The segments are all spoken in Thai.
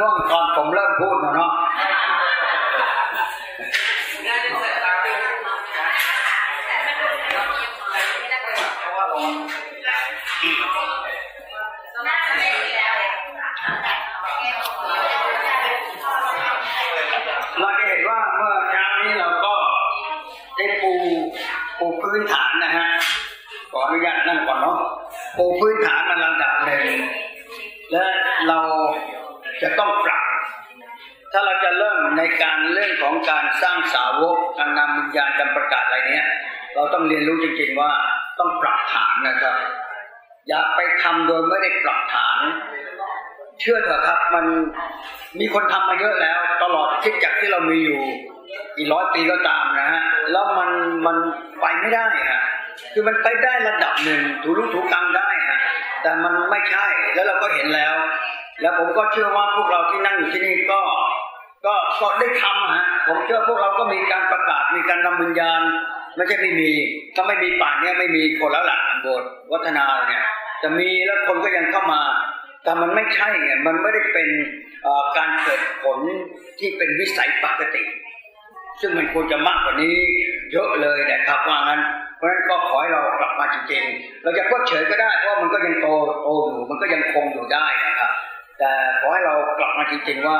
ง่วงตอนผมเริ่มพูดนะเนาะ การประกาศอะไรเนี้ย เราต้องเรียนรู้จริงๆว่าต้องปรับฐานนะครับ อย่าไปทำโดยไม่ได้ปรับฐาน เชื่อเถอะครับมันมีคนทำมาเยอะแล้ว ตลอดคิดจักที่เรามีอยู่กี่ร้อยปีก็ตามนะฮะแล้วมันมันไปไม่ได้ฮะคือมันไปได้ระดับหนึ่งถูรู้ถูกตังได้ฮะแต่มันไม่ใช่แล้วเราก็เห็นแล้ว แล้วผมก็เชื่อว่าพวกเราที่นั่งอยู่ที่นี่ก็ ก็ก็ได้ทำฮะผมเชื่อพวกเราก็มีการประกาศมีการนำวิญญาณไม่ใช่ไม่มีถ้าไม่มีป่านเนี้ยไม่มีคนแล้วล่ะโบสถ์วัฒนาเนี่ยจะมีแล้วคนก็ยังเข้ามา แต่มันไม่ใช่ไงมันไม่ได้เป็นการเกิดผลที่เป็นวิสัยปกติ ซึ่งมันควรจะมากกว่านี้เยอะเลยนะครับว่างั้นเพราะฉะนั้นก็ขอให้เรากลับมาจริงๆ เราจะเพิกเฉยก็ได้เพราะมันก็ยังโตโตอยู่มันก็ยังคงอยู่ได้นะครับแต่ขอให้เรากลับมาจริงๆว่า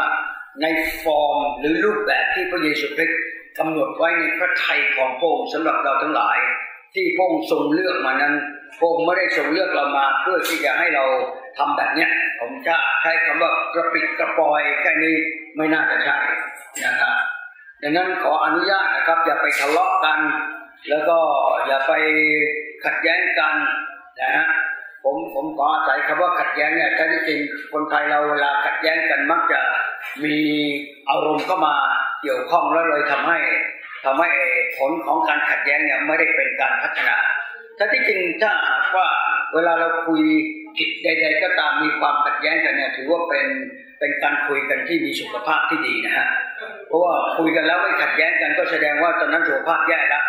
ในฟอร์มหรือรูปแบบที่พระเยซูคริสต์กำหนดไว้ในพระทัยของพระองค์สำหรับเราทั้งหลาย ที่พระองค์ทรงเลือกมานั้นพระองค์ไม่ได้ทรงเลือกเรามา เพื่อที่จะให้เราทำแบบเนี้ยผมจะใช้คำว่ากระปิดกระปอยแค่นี้ไม่น่าจะใช่นะครับดังนั้นขออนุญาตนะครับ อย่าไปทะเลาะกัน แล้วก็อย่าไปขัดแย้งกันนะฮะ ผมผมขออาศัยคำว่าขัดแย้งเนี่ยแท้ที่จริงคนไทยเราเวลาขัดแย้งกันมักจะมีอารมณ์เข้ามาเกี่ยวข้องแล้วเลยทำให้ทำให้ผลของการขัดแย้งเนี่ยไม่ได้เป็นการพัฒนาถ้าที่จริงถ้าหากว่าเวลาเราคุยกิจใด ๆ ก็ตามมีความขัดแย้งกันเนี่ยถือว่าเป็นเป็นการคุยกันที่มีสุขภาพที่ดีนะฮะเพราะว่าคุยกันแล้วไม่ขัดแย้งกันก็แสดงว่าตอนนั้นสุขภาพแย่แล้ว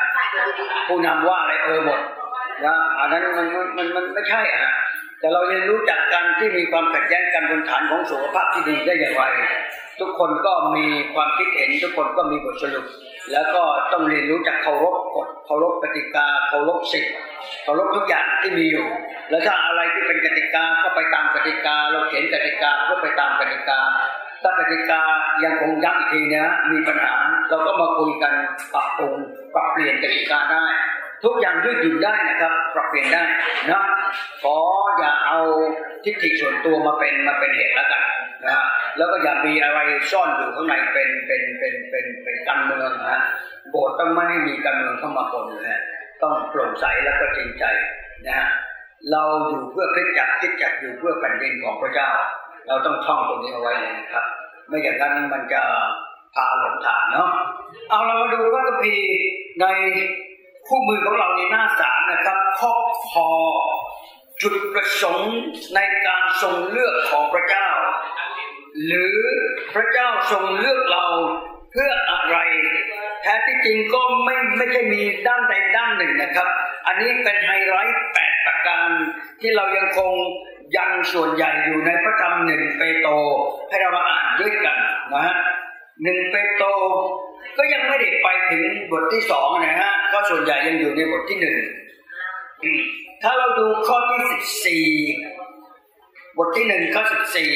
ผู้นำว่าอะไรเออหมด นะอันนั้นมันมันมันไม่ใช่อะแต่เราเรียนรู้จักกันที่มีความขัดแย้งกันบนฐานของสุขภาพที่ดีได้อย่างไร ทุกคนก็มีความคิดเห็น ทุกคนก็มีบทสรุป แล้วก็ต้องเรียนรู้จักเคารพกฎเคารพกติกาเคารพสิทธิ์เคารพทุกอย่างที่มีอยู่ แล้วถ้าอะไรที่เป็นกติกาก็ไปตามกติกา เราเขียนกติกาก็ไปตามกติกาถ้ากติกายังคงย้ำอีกทีนะมีปัญหาเราก็มาคุยกันปรับปรุงปรับเปลี่ยนกติกาได้ ทุกอย่างยืดหยุ่นได้นะครับปรับเปลี่ยนได้นะขออย่าเอาทิฏฐิส่วนตัวมาเป็นมาเป็นเหตุแล้วกันนะแล้วก็อย่ามีอะไรซ่อนอยู่ข้างในเป็นเป็นเป็นเป็นเป็นการเมืองนะโบสถ์ต้องไม่ให้มีการเมืองเข้ามาปนนะต้องโปร่งใสแล้วก็จริงใจนะฮะเราอยู่เพื่อคิดจักคิดจักอยู่เพื่อแผ่นดินของพระเจ้า เราต้องท่องตรงนี้เอาไว้เลยนะครับ ไม่อย่างนั้นมันจะพาหลงทางเนาะเอาเรามาดูพระคัมภีร์ใน คู่มือของเราในหน้าสามนะครับข้อพอจุดประสงค์ในการทรงเลือกของพระเจ้า หรือพระเจ้าทรงเลือกเราเพื่ออะไร แท้ที่จริงก็ไม่ไม่ใช่มีด้านใดด้านหนึ่งนะครับ อันนี้เป็นไฮไลท์แปดประการที่เรายังคงยังส่วนใหญ่อยู่ในพระธรรมหนึ่งเปโตรให้เรามาอ่านด้วยกันนะฮะ หนึ่งเปโตรก็ยังไม่ได้ไปถึงบทที่สองนะฮะก็ส่วนใหญ่ยังอยู่ในบทที่หนึ่งถ้าเราดูข้อที่สิบสี่บทที่หนึ่งข้อสิบสี่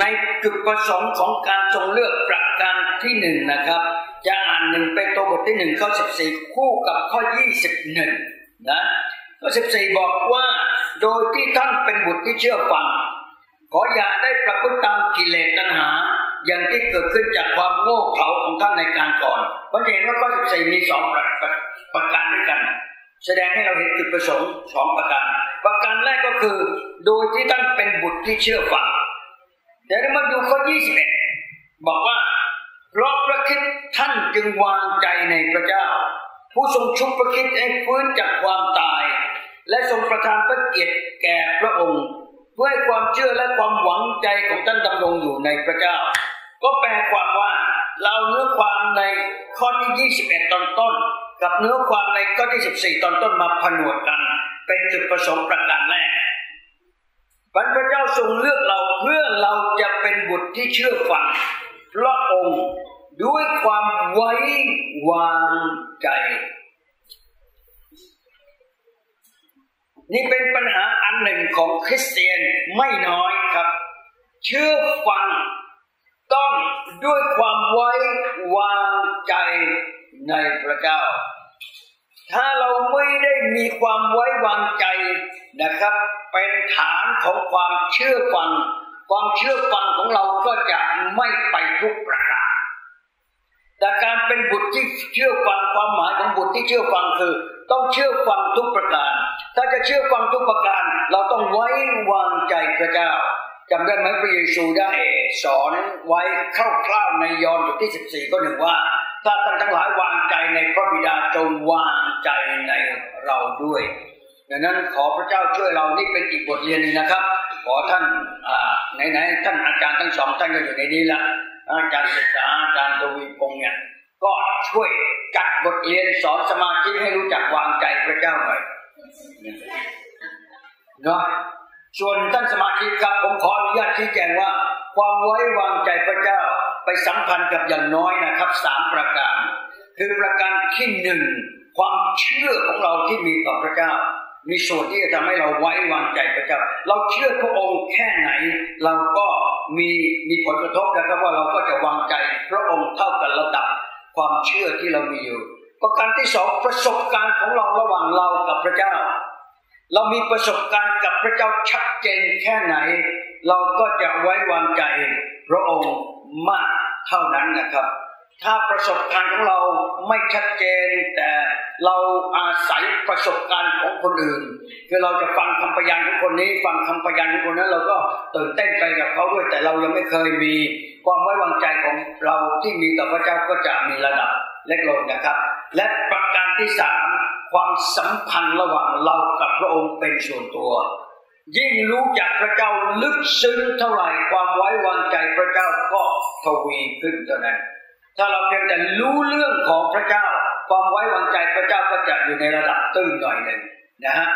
ในจุดประสงค์ของการทรงเลือกประการที่หนึ่งนะครับ จะอ่านหนึ่งเป็นตัวบทที่หนึ่งข้อสิบสี่คู่กับข้อยี่สิบหนึ่งนะข้อสิบสี่บอกว่า โดยที่ท่านเป็นบุตรที่เชื่อฟัง ขออย่าได้ประพฤติตามกิเลสตัณหา อย่างที่เกิดขึ้นจากความโง่เขลาของท่านในการก่อนเพราะเห็นว่าข้อสิบสี่มีสองประการด้วยกัน แสดงให้เราเห็นจุดประสงค์สองประการประการแรกก็คือ โดยที่ท่านเป็นบุตรที่เชื่อฟังเดี๋ยวเรามาดูข้อ21บอกว่าเพราะพระคิดท่านจึงวางใจในพระเจ้า ผู้ทรงชุบพระคิดให้ฟื้นจากความตาย และทรงประทานพระเกียรติแก่พระองค์ เพื่อให้ความเชื่อและความหวังใจของท่านดำรงอยู่ในพระเจ้า ก็แปลความว่าเราเนื้อความในข้อที่ 21 ตอนต้น กับเนื้อความในข้อที่ 14 ตอนต้นมาผนวกกัน เป็นจุดประสงค์ประการแรกพระเลือกเราเพื่อเราจะเป็นบุตรที่เชื่อฟังพระองค์ด้วยความไว้วางใจ นี่เป็นปัญหาอันหนึ่งของคริสเตียนไม่น้อยครับ เชื่อฟังต้องด้วยความไว้วางใจในพระเจ้า ถ้าเราไม่ได้มีความไว้วางใจนะครับ เป็นฐานของความเชื่อฟัง ความเชื่อฟังของเราก็จะไม่ไปทุกประการ แต่การเป็นบุตรที่เชื่อฟังความหมายของบุตรที่เชื่อฟังคือ ต้องเชื่อฟังทุกประการ ถ้าจะเชื่อฟังทุกประการ เราต้องไว้วางใจพระเจ้าจำได้ไหมพระเยซูได้สอนไว้คร่าวๆในยอห์นบทที่ 14 ก็หนึ่งว่าถ้าท่านทั้งหลายวางใจในพระบิดาจงวางใจในเราด้วยดังนั้นขอพระเจ้าช่วยเรานี่เป็นอีกบทเรียนนึงนะครับ ขอท่านไหนๆท่านอาจารย์ทั้งสองท่านก็อยู่ในนี้ละ อาจารย์ศึกษาอาจารย์ตวีพงษ์เนี่ยก็ช่วยจัดบทเรียนสอนสมาธิให้รู้จักวางใจพระเจ้าหน่อยเนาะส่วนท่านสมาชิกครับผมขออนุญาตชี้แจงว่า ความไว้วางใจพระเจ้าไปสัมพันธ์กับอย่างน้อยนะครับสามประการ คือประการที่หนึ่งความเชื่อของเราที่มีต่อพระเจ้า มีส่วนที่จะทำให้เราไว้วางใจพระเจ้า เราเชื่อพระองค์แค่ไหน เราก็มีมีผลกระทบนะครับว่าเราก็จะวางใจพระองค์เท่ากันระดับความเชื่อที่เรามีอยู่ ประการที่สองประสบการณ์ของเราระหว่างเรากับพระเจ้า เรามีประสบการณ์กับพระเจ้าชัดเจนแค่ไหน เราก็จะไว้วางใจพระองค์มากเท่านั้นนะครับ ถ้าประสบการณ์ของเราไม่ชัดเจน แต่เราอาศัยประสบการณ์ของคนอื่น คือเราจะฟังคำพยานของคนนี้ ฟังคำพยานของคนนั้น เราก็ตื่นเต้นไปกับเขาด้วย แต่เรายังไม่เคยมีความไว้วางใจของเราที่มีต่อพระเจ้าก็จะมีระดับเล็กลงนะครับ และประการที่สามความสัมพันธ์ระหว่างเรากับพระองค์เป็นส่วนตัว ยิ่งรู้จักพระเจ้าลึกซึ้งเท่าไหร่ความไว้วางใจพระเจ้าก็ทวีขึ้นเท่านั้น ถ้าเราเพียงแต่รู้เรื่องของพระเจ้า ความไว้วางใจพระเจ้าก็จะอยู่ในระดับตื้นหน่อยหนึ่งนะฮะ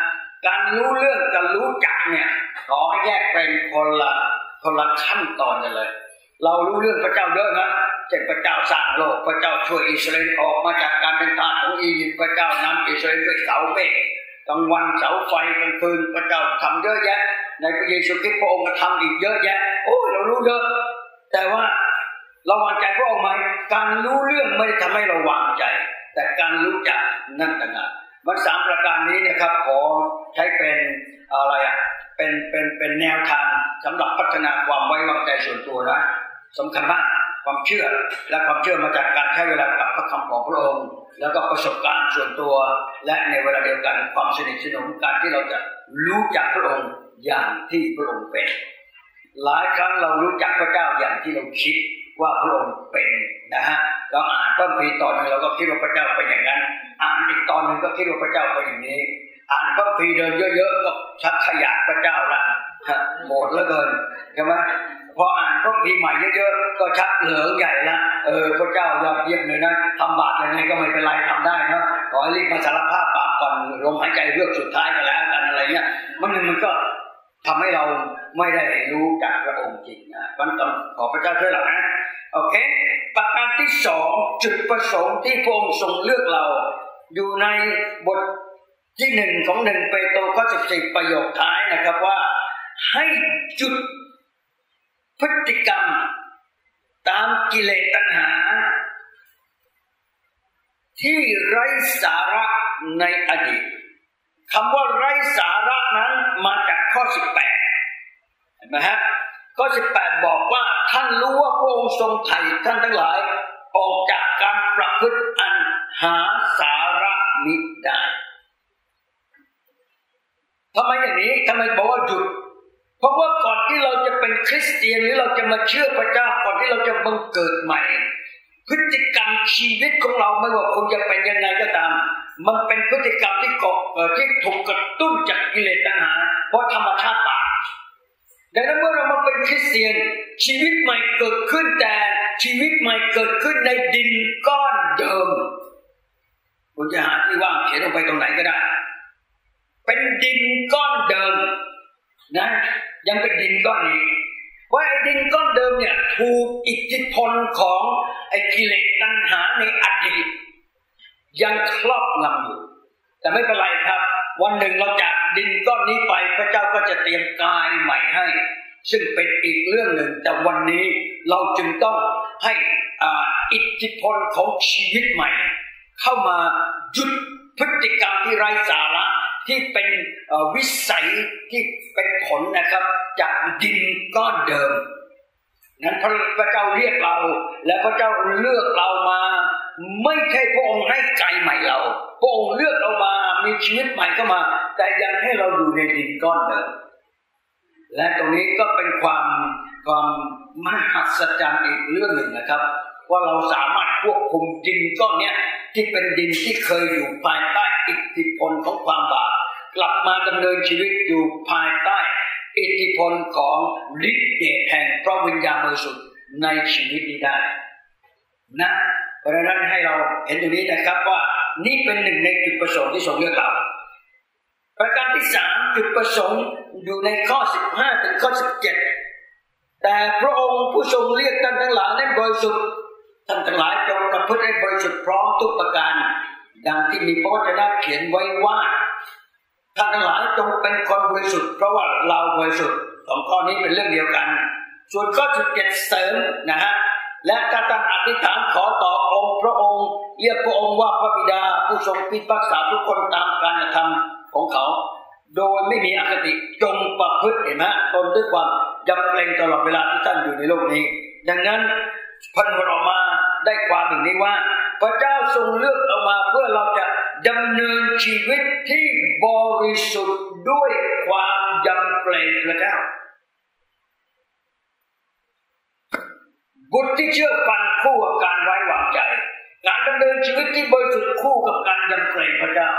การรู้เรื่องกับรู้จักเนี่ยขอให้แยกเป็นคนละคนละขั้นตอนกันเลย เรารู้เรื่องพระเจ้าเยอะนะเช่นพระเจ้าสร้างโลกพระเจ้าช่วยอิสราเอลออกมาจากการเป็นทาสของอียิปต์พระเจ้านำอิสราเอลด้วยเสาเมฆกลางวันเสาไฟกลางคืนพระเจ้าทำเยอะแยะ ในพระเยซูคริสต์พระองค์ก็ทำอีกเยอะแยะ โอ้เรารู้เยอะแต่ว่า เราวางใจพระองค์ไหมการรู้เรื่องไม่ได้ทำให้เราวางใจ แต่การรู้จักนั่นต่างหากมันสามประการนี้นะครับขอใช้เป็นอะไรอะเป็นเป็นเป็นแนวทางสำหรับพัฒนาความไว้วางใจส่วนตัวนะสำคัญมากความเชื่อและความเชื่อมาจากการใช้เวลากับพระคำของพระองค์ แล้วก็ประสบการณ์ส่วนตัว และในเวลาเดียวกันความสนิทสนมการที่เราจะรู้จักพระองค์อย่างที่พระองค์เป็น หลายครั้งเรารู้จักพระเจ้าอย่างที่เราคิด ว่าพระองค์เป็นนะฮะเราอ่านต้นปีตอนนึงเราก็คิดว่าพระเจ้าเป็นอย่างนั้น อ่านอีกตอนหนึ่งก็คิดว่าพระเจ้าเป็นอย่างนี้ อ่านต้นปีเดินเยอะๆก็ชักขยะพระเจ้าละโหดเหลือเกินใช่ไหมพออ่านพวกพีใหม่เยอะๆก็ชักเหลืองใหญ่ละเออพระเจ้ายอดเยี่ยมเลยนะทำบาปยังไงก็ไม่เป็นไรทำได้นะขอให้รีบมาสารภาพบาปก่อนลมหายใจเรื่อกสุดท้ายกันแล้วกันอะไรเงี้ยมันหนึ่งมันก็ทำให้เรา ไม่ได้รู้จักพระองค์จริงนะมันต้องขอพระเจ้าช่วยเรานะโอเค ประการที่สองจุดประสงค์ที่พระองค์ทรงเลือกเรา อยู่ในบทที่หนึ่งของหนึ่งเปโตรข้อสิบสี่ประโยคท้ายนะครับว่า ให้จุดพฤติกรรม ตามกิเลสตัณหา ที่ไร้สาระในอดีตคำว่าไร้สาระนั้นมาจากข้อสิบแปด ห็นไหมฮะข้อสิบแปดบอกว่าท่านรู้ว่าพระองค์ทรงไถ่ท่านทั้งหลาย ออกจากการประพฤติอันหาสาระมิได้ทำไมอย่างนี้ทำไมบอกว่าหยุด เพราะว่าก่อนที่เราจะเป็นคริสเตียนหรือเราจะมาเชื่อพระเจ้าก่อนที่เราจะบังเกิดใหม่ พฤติกรรมชีวิตของเราไม่ว่าคุณจะเป็นยังไงก็ตาม มันเป็นพฤติกรรมที่กที่ถูกกระตุ้นจากกิเลสตัณหาเพราะธรรมชาติบาป ดังนั้นเมื่อเรามาเป็นคริสเตียน ชีวิตใหม่เกิดขึ้นแต่ชีวิตใหม่เกิดขึ้นในดินก้อนเดิมคุณจะหาที่ว่างเขียนลงไปตรงไหนก็ได้ เป็นดินก้อนเดิมนะยังเป็นดินก้อนนี้ว่าไอ้ดินก้อนเดิมเนี่ยถูกอิทธิพลของไอ้กิเลสตัณหาในอดีตยังครอบงำอยู่แต่ไม่เป็นไรครับ วันหนึ่งเราจากดินก้อนนี้ไปพระเจ้าก็จะเตรียมกายใหม่ให้ ซึ่งเป็นอีกเรื่องหนึ่ง แต่วันนี้เราจึงต้องให้อิทธิพลของชีวิตใหม่ เข้ามาหยุดพฤติกรรมที่ไร้สาระที่เป็นวิสัยที่เป็นผลนะครับ จากดินก้อนเดิมนั้นพระเจ้าเรียกเรา และพระเจ้าเลือกเรามา ไม่ใช่พระองค์ให้ใจใหม่เราพระองค์เลือกเรามามีชีวิตใหม่เข้ามา แต่ยังให้เราอยู่ในดินก้อนเดิมและตรงนี้ก็เป็นความความมหัศจรรย์อีกเรื่องหนึ่งนะครับ ว่าเราสามารถควบคุมดินก้อนนี้ที่เป็นดินที่เคยอยู่ภายใต้อิทธิพลของความบาปกลับมาดำเนินชีวิตอยู่ภายใต้ อิทธิพลของฤทธิเดชแห่งพระวิญญาณบริสุทธิ์ในชีวิตนี้ได้นะ ราะฉะนั้นให้เราเห็นตรงนี้นะครับว่านี่เป็นหนึ่งในจุดประสงค์ที่ทรงเลือกเราประการที่สามจุดประสงค์อยู่ในข้อสิบห้าถึงข้อสิบเจ็ดแต่พระองค์ผู้ทรงเรียกท่านทั้งหลายนั้นบริสุทธิ์ท่านทั้งหลายจงประพฤติให้บริสุทธิ์พร้อมทุกประการ ดังที่มีพระวจนะเขียนไว้ว่าท่านทั้งหลายจงเป็นคนบริสุทธิ์เพราะว่าเราบริสุทธิ์สองข้อนี้เป็นเรื่องเดียวกัน ส่วนข้อสิบเจ็ดเสริมนะฮะ และการตั้งอธิษฐานขอต่อองค์พระองค์ เรียกพระองค์ว่าพระบิดาผู้ทรงพิพากษาทุกคนตามการกระทำของเขา โดยไม่มีอคติจงประพฤติเห็นไหมตนด้วยความยำเกรงตลอดเวลาที่ท่านอยู่ในโลกนี้ ดังนั้นพันวันออกมาได้ความหนึ่งนี้ว่า พระเจ้าทรงเลือกเอามาเพื่อเราจะดำเนินชีวิตที่บริสุทธิ์ด้วยความยำเกรงพระเจ้า บุตรที่เชื่อฟังคู่กับการไว้วางใจ การดำเนินชีวิตที่บริสุทธิ์คู่กับการยำเกรงพระเจ้า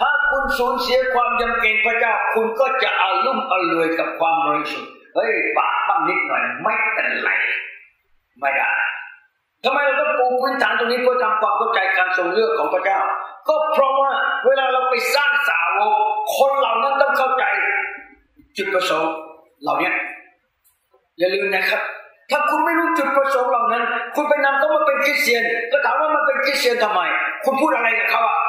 ถ้าคุณสูญเสียความยำเกรงพระเจ้า คุณก็จะอาลุ่มอรวยกับความบริสุทธิ์เฮ้ยบาปบ้างนิดหน่อยไม่เป็นไรไม่ได้ทำไมเราต้องปูพื้นฐานตรงนี้เพื่อทำความเข้าใจการทรงเลือกของพระเจ้า ก็เพราะว่าเวลาเราไปสร้างสาวกคนเหล่านั้นต้องเข้าใจจุดประสงค์เหล่านี้อย่าลืมนะครับ ถ้าคุณไม่รู้จุดประสงค์เหล่านั้น คุณไปนำเขามาเป็นคริสเตียน ก็ถามว่ามันเป็นคริสเตียนทำไม คุณพูดอะไรกับเขาอะ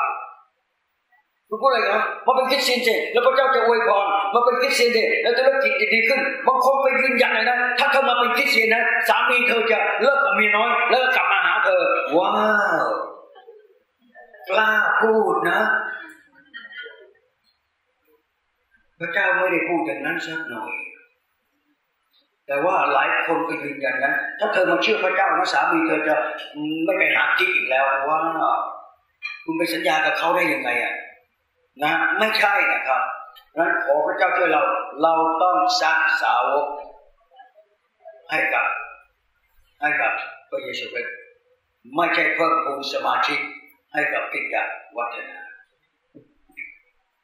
คุณพูดอะไรกันมาเป็นคริสเตียนเจแล้วพระเจ้าจะอวยพรมาเป็นคริสเตียนเจแล้วธุรกิจจะดีขึ้นบางคนไปยืนยันเลยนะถ้าเธอมาเป็นคริสเตียนนะสามีเธอจะเลิกกับเมียน้อยเลิกกลับมาหาเธอ ว้าวกล้าพูดนะพระเจ้าไม่ได้พูดอย่างนั้นสักหน่อย แต่ว่าหลายคนก็ยืนยันนะถ้าเธอมาเชื่อพระเจ้านะสามีเธอจะไม่ไปหากิ๊กอีกแล้วว่าคุณไปสัญญากับเขาได้ยังไงอะนะไม่ใช่นะครับนั้นขอพระเจ้าช่วยเรา เราต้องสร้างสาวกให้กับให้กับพระเยซูคริสต์ไม่ใช่เพิ่มพูนสมาชิกให้กับกิจวัฒนา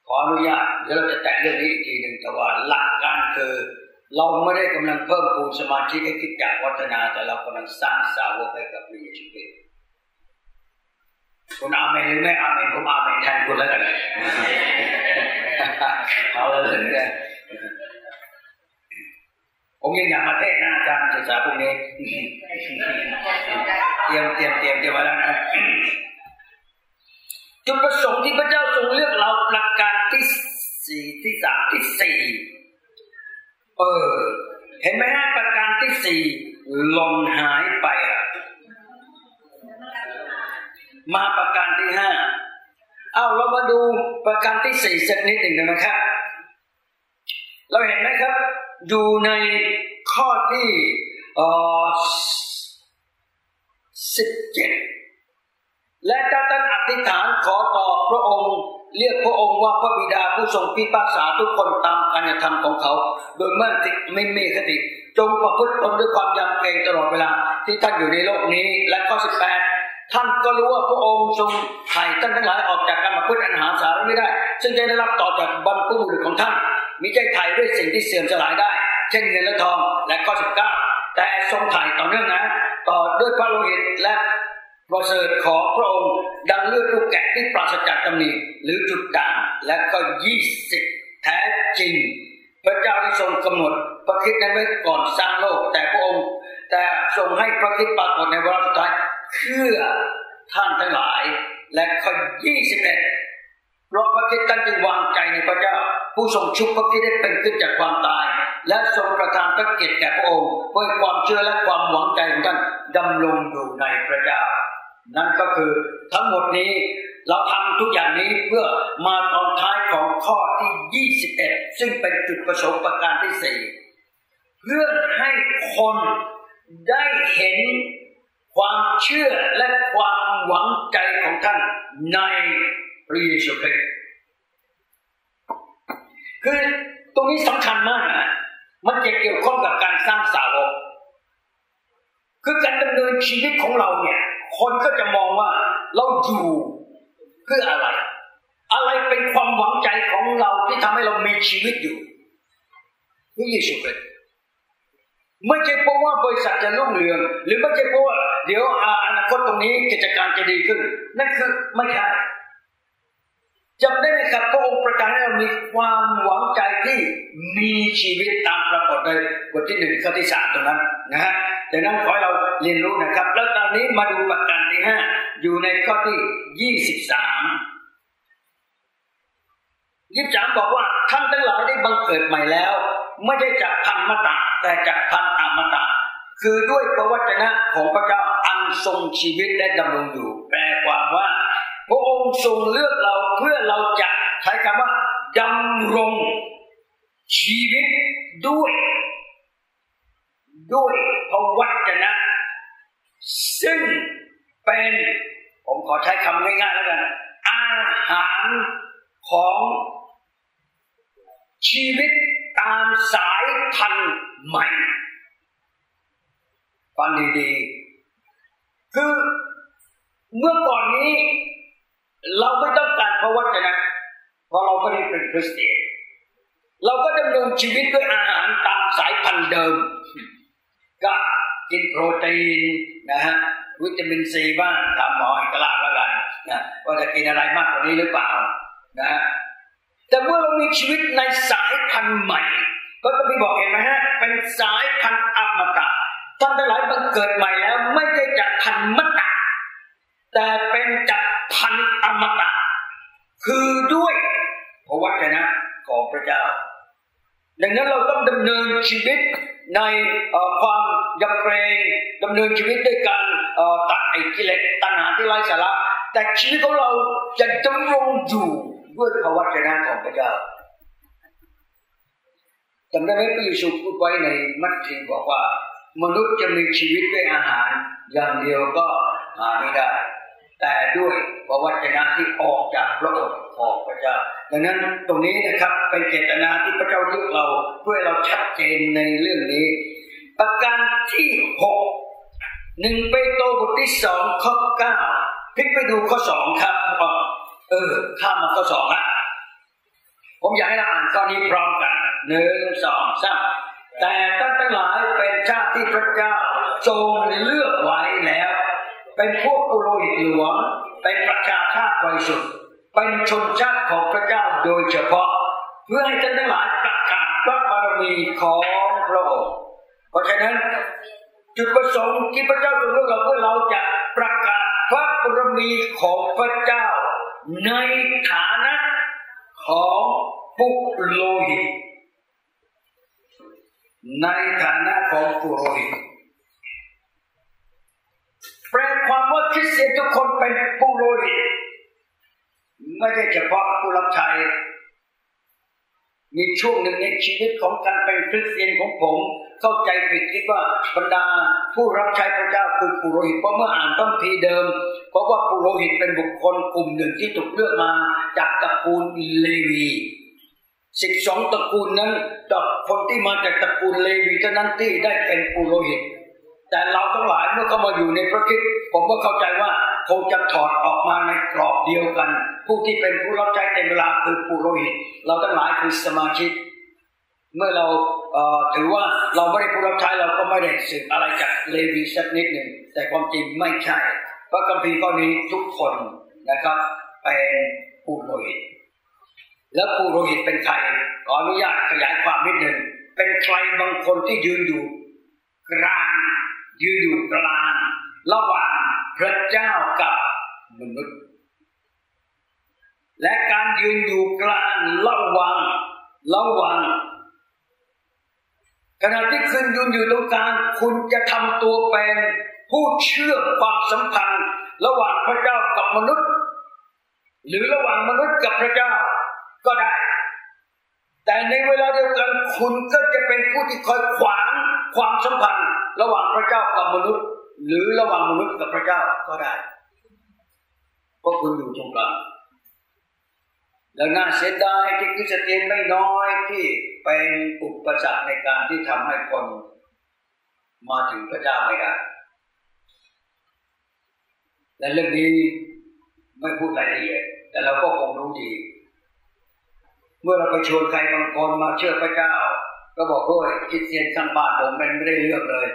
ขออนุญาตเดี๋ยวเราจะแตะเรื่องนี้อีกทีหนึ่งแต่ว่าหลักการคือ เราไม่ได้กำลังเพิ่มปูนสมาธิให้คิดจากวัฒนาแต่เรากำลังสร้างสาวกให้กับพระเยซูคริสต์คุณอาเมนหรือไม่อาเมนผมอาเมนแทนคุณแล้วกันเอาเลยผมยังอยากมาเทศนะอาจารย์ศึกษาพวกนี้เตรียมเตรียมเตรียมเตรียมมาแล้วนะจุดประสงค์ที่พระเจ้าทรงเลือกเราประการที่สี่ที่สามที่สี่ เออ เห็นไหมฮะประการที่สี่หล่นหายไป มาประการที่ห้าเอาเรามาดูประการที่สี่สักนิดหนึ่งนะครับ เราเห็นไหมครับ อยู่ในข้อที่สิบเจ็ด และถ้าท่านอธิษฐานขอต่อพระองค์ เรียกพระองค์ว่าพระบิดาผู้ทรงพิพากษาทุกคนตามการกระทำของเขา โดยไม่ติไม่มีคติ จงประพฤติตนด้วยความยำเกรงตลอดเวลาที่ท่านอยู่ในโลกนี้และข้อสิบแปดท่านก็รู้ว่าพระองค์ทรงไถ่ท่านทั้งหลายออกจากการประพฤติอันหาสาระไม่ได้ ซึ่งจะได้รับต่อจากบรรพบุรุษของท่านมิใช่ไถ่ด้วยสิ่งที่เสื่อมสลายได้ เช่นเงินและทองและข้อสิบเก้าแต่ทรงไถ่ต่อเนื่องนะ ต่อด้วยพระโลหิตและ ประเสริฐของพระองค์ดังเลือดลูกแกะที่ปราศจากตำหนิหรือจุดด่างและก็ยี่สิบแท้จริง พระเจ้าที่ทรงกำหนดพระคิดนั้นไว้ก่อนสร้างโลก แต่พระองค์ แต่ทรงให้พระคิดปรากฏในเวลาสุดท้ายเพื่อท่านทั้งหลาย และข้อยี่สิบเอ็ดเพราะพระคิดท่านจึงวางใจในพระเจ้า ผู้ทรงชุบพระคิดได้เป็นขึ้นจากความตาย และทรงประทานพระเกียรติแก่พระองค์เพื่อความเชื่อและความหวังใจของท่านดำรงอยู่ในพระเจ้า นั่นก็คือทั้งหมดนี้เราทำทุกอย่างนี้เพื่อมาตอนท้ายของข้อที่ 21 ซึ่งเป็นจุดประสงค์ประการที่สี่เพื่อให้คนได้เห็นความเชื่อและความหวังใจของท่านในพระเยซูคริสต์คือตรงนี้สำคัญมากนะมันจะเกี่ยวข้องกับการสร้างสาวกคือการดำเนินชีวิตของเราเนี่ย คนก็จะมองว่าเราอยู่เพื่ออะไร อะไรเป็นความหวังใจของเราที่ทำให้เรามีชีวิตอยู่พระเยซูคริสต์ไม่ใช่เพราะว่าบริษัทจะรุ่งเรือง หรือไม่ใช่เพราะว่าเดี๋ยวอนาคตตรงนี้กิจการจะดีขึ้น นั่นคือไม่ใช่จำได้ไหมครับพระองค์ประทานให้เรามีความหวังใจที่มีชีวิตตามปรากฏในบทที่หนึ่งข้อที่สามตรงนั้นนะฮะ ดังนั้นขอให้เราเรียนรู้นะครับ แล้วตอนนี้มาดูประการที่ห้าอยู่ในข้อที่ยี่สิบสามยี่สิบสามบอกว่าท่านทั้งหลายได้บังเกิดใหม่แล้ว ไม่ได้จากพันมตะแต่จากพันอมตะ คือด้วยพระวัจนะของพระเจ้าอันทรงชีวิตและดำรงอยู่ แปลความว่า พระองค์ทรงเลือกเราเพื่อเราจะใช้คำว่าดำรงชีวิตด้วย ด้วยพระวจนะ ซึ่งเป็นผมขอใช้คำง่ายๆแล้วกันอาหารของชีวิตตามสายพันธุ์ใหม่ฟังดีๆ คือเมื่อก่อนนี้ เราไม่ต้องการพระวจนะ เพราะเราไม่ได้เป็นคริสเตียนเราก็ดำเนินชีวิตด้วยอาหารตามสายพันธุ์เดิม ก็กินโปรตีนนะฮะวิตามินซีบ้างตามหมออกลาแล้วกันนะว่าจะกินอะไรมากกว่านี้หรือเปล่านะฮะแต่เมื่อเรามีชีวิตในสายพันธุ์ใหม่ ก็จะมีบอกเห็นไหมฮะเป็นสายพันธุ์อมตะท่านทั้งหลายบังเกิดใหม่แล้ว ไม่ใช่จากพันธุ์มตะแต่เป็นจากพันธุ์อมตะคือด้วยพระวจนะของพระเจ้า ดังนั้นเราต้องดำเนินชีวิตในความยำเกรงดำเนินชีวิตด้วยการตัดไอ้กิเลสตัณหาที่ไร้สาระแต่ชีวิตของเราจะดำรงอยู่ด้วยพระวจนะของพระเจ้าจำได้ไหมพระเยซูพูดไว้ในมัทธิวบอกว่า มนุษย์จะมีชีวิตด้วยอาหาร อย่างเดียวก็หาไม่ได้ แต่ด้วยพระวจนะที่ออกจากพระองค์ของพระเจ้าดังนั้นตรงนี้นะครับเป็นเจตนาที่พระเจ้าเลือกเราเพื่อเราชัดเจนในเรื่องนี้ ประการที่หกหนึ่งเปโตบทที่สองข้อเก้าพลิกไปดูข้อสองครับเออข้ามมาข้อสองละผมอยากให้เราอ่านข้อนี้พร้อมกันหนึ่งสองสามแต่ท่านทั้งหลายเป็นชาติที่พระเจ้าทรงเลือกไว้แล้ว เป็นพวกโรหิตหลวงเป็นประชาชาติบริสุทธิ์เป็นชนชาติของพระเจ้าโดยเฉพาะ เพื่อให้ท่านทั้งหลายประกาศพระบารมีของพระองค์เพราะฉะนั้นจุดประสงค์ที่พระเจ้าทรงเลือกเราเพื่อเราจะประกาศพระบารมีของพระเจ้า ในฐานะของปุโรหิตในฐานะของปุโรหิตแปลค ว่าคริสเตียนทุกคนเป็นผู้โลหิตไม่ใช่เฉพาะผู้รับใช้มีช่วงหนึ่งในชีวิตของการเป็นคริสเตียนของผม เข้าใจผิดคิดว่าบรรดาผู้รับใช้พระเจ้าคือปุโรหิตเพราะเมื่ออ่านต้นทีเดิม เพราะว่าปุโรหิตเป็นบุคคลกลุ่มหนึ่งที่ถูกเลือกมาจากตระกูลเลวีสิบสองตระกูลนั้นจากคนที่มาจากตระกูลเลวีเท่านั้นที่ได้เป็นปุโรหิต แต่เราทั้งหลายเมื่อเข้ามาอยู่ในพระคิดผมก็เข้าใจว่าคงจะถอดออกมาในกรอบเดียวกัน ผู้ที่เป็นผู้รับใช้เต็มเวลาคือปุโรหิต เราทั้งหลายคือสมาชิก เมื่อเราเถือว่าเราไม่ได้ผู้รับใช้เราก็ไม่ได้สืบอะไรจากเลวีสักนิดหนึ่งแต่ความจริงไม่ใช่พระคัมภีร์ข้อนี้ทุกคนนะครับเป็นปุโรหิต แล้วปุโรหิตเป็นใครขออนุญาตขยายความนิดหนึ่งเป็นแขคนที่ยืนอยู่กลาง ยืนอยู่กลางระหว่างพระเจ้ากับมนุษย์ และการยืนอยู่กลางระหว่างระหว่างขณะที่คุณยืนอยู่ตรงกลางคุณจะทำตัวเป็นผู้เชื่อความสัมพันธ์ระหว่างพระเจ้ากับมนุษย์ หรือระหว่างมนุษย์กับพระเจ้าก็ได้ แต่ในเวลาเดียวกันคุณก็จะเป็นผู้ที่คอยขวางความสัมพันธ์ ระหว่างพระเจ้ากับมนุษย์ หรือระหว่างมนุษย์กับพระเจ้าก็ได้เพราะคุณอยู่ตรงกลางแล้วน่าเสียดายที่คริสเตียนไม่น้อยที่เป็นอุปสรรคในการที่ทำให้คนมาถึงพระเจ้าไม่ได้ และเรื่องนี้ไม่พูดรายละเอียดแต่เราก็คงรู้ดี เมื่อเราไปชวนใครบางคนมาเชื่อพระเจ้า ก็บอกว่าคริสเตียนทั้งบ้านผมเป็นไม่ได้เลือกเลย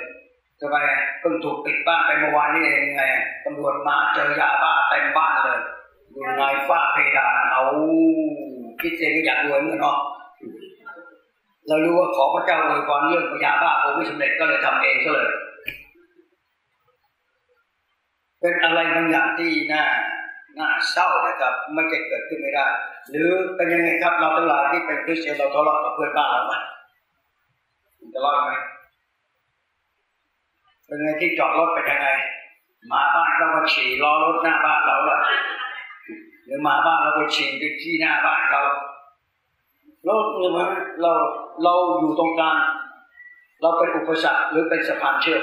ทำไมเพิ่งถูกปิดบ้านไปเมื่อวานนี้เองไงตำรวจมาเจอยาบ้าเต็มบ้านเลยอยู่ในฝ้าเพดานเอาคิดเองก็อยากรวยเหมื่อเนาะเรารู้ว่าขอพระเจ้าอวยพรเรื่องปัญญาบ้าผมไม่สำเร็จก็เลยทำเองซะเลยเป็นอะไรบางอย่างที่น่าน่าเศร้านะครับไม่จะเกิดขึ้นไม่ได้ หรือเป็นยังไงครับเราทั้งหลายที่เป็นคริสเตียนเราทะเลาะกับเพื่อนบ้านเราไหม ทะเลาไหมเป็นไงที่จอดรถเป็นยังไงมาบ้านเรามาฉี่ล้อรถหน้าบ้านเราล่ะหรือมาบ้านเราไปฉี่ที่หน้าบ้านเขาเราเราเราอยู่ตรงกลางเราเป็นอุปสรรคหรือเป็นสะพานเชื่อม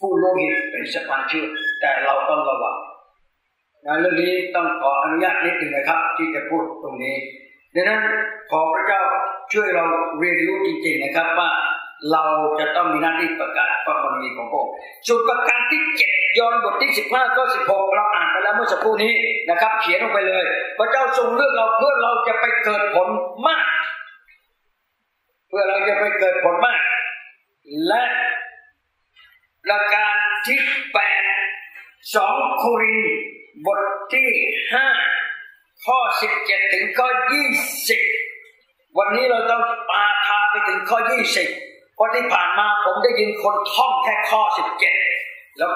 ผู้โลหิตเป็นสะพานเชื่อมแต่เราต้องระวังนะเรื่องนี้ต้องขออนุญาตนิดหนึ่งนะครับ ที่จะพูดตรงนี้ดังนั้นขอพระเจ้า ช่วยเราเรียนรู้จริงๆนะครับว่าเราจะต้องมีหน้าที่ประกาศพระคัมภีร์ของพระองค์ส่วนประการที่เจ็ดยอนบทที่สิบห้าก็สิบหกเราอ่านไปแล้วเมื่อสักครู่นี้นะครับ เขียนลงไปเลย พระเจ้าทรงเลือกเราเพื่อเราจะไปเกิดผลมาก เพื่อเราจะไปเกิดผลมาก และประการที่แปดสองโครินบทที่ห้าข้อสิบเจ็ดถึงข้อยี่สิบ วันนี้เราต้องปาพาไปถึงข้อยี่สิบพราะที่ผ่านมาผมได้ยินคนท่องแค่ข้อสิบเจ็ดแล้ว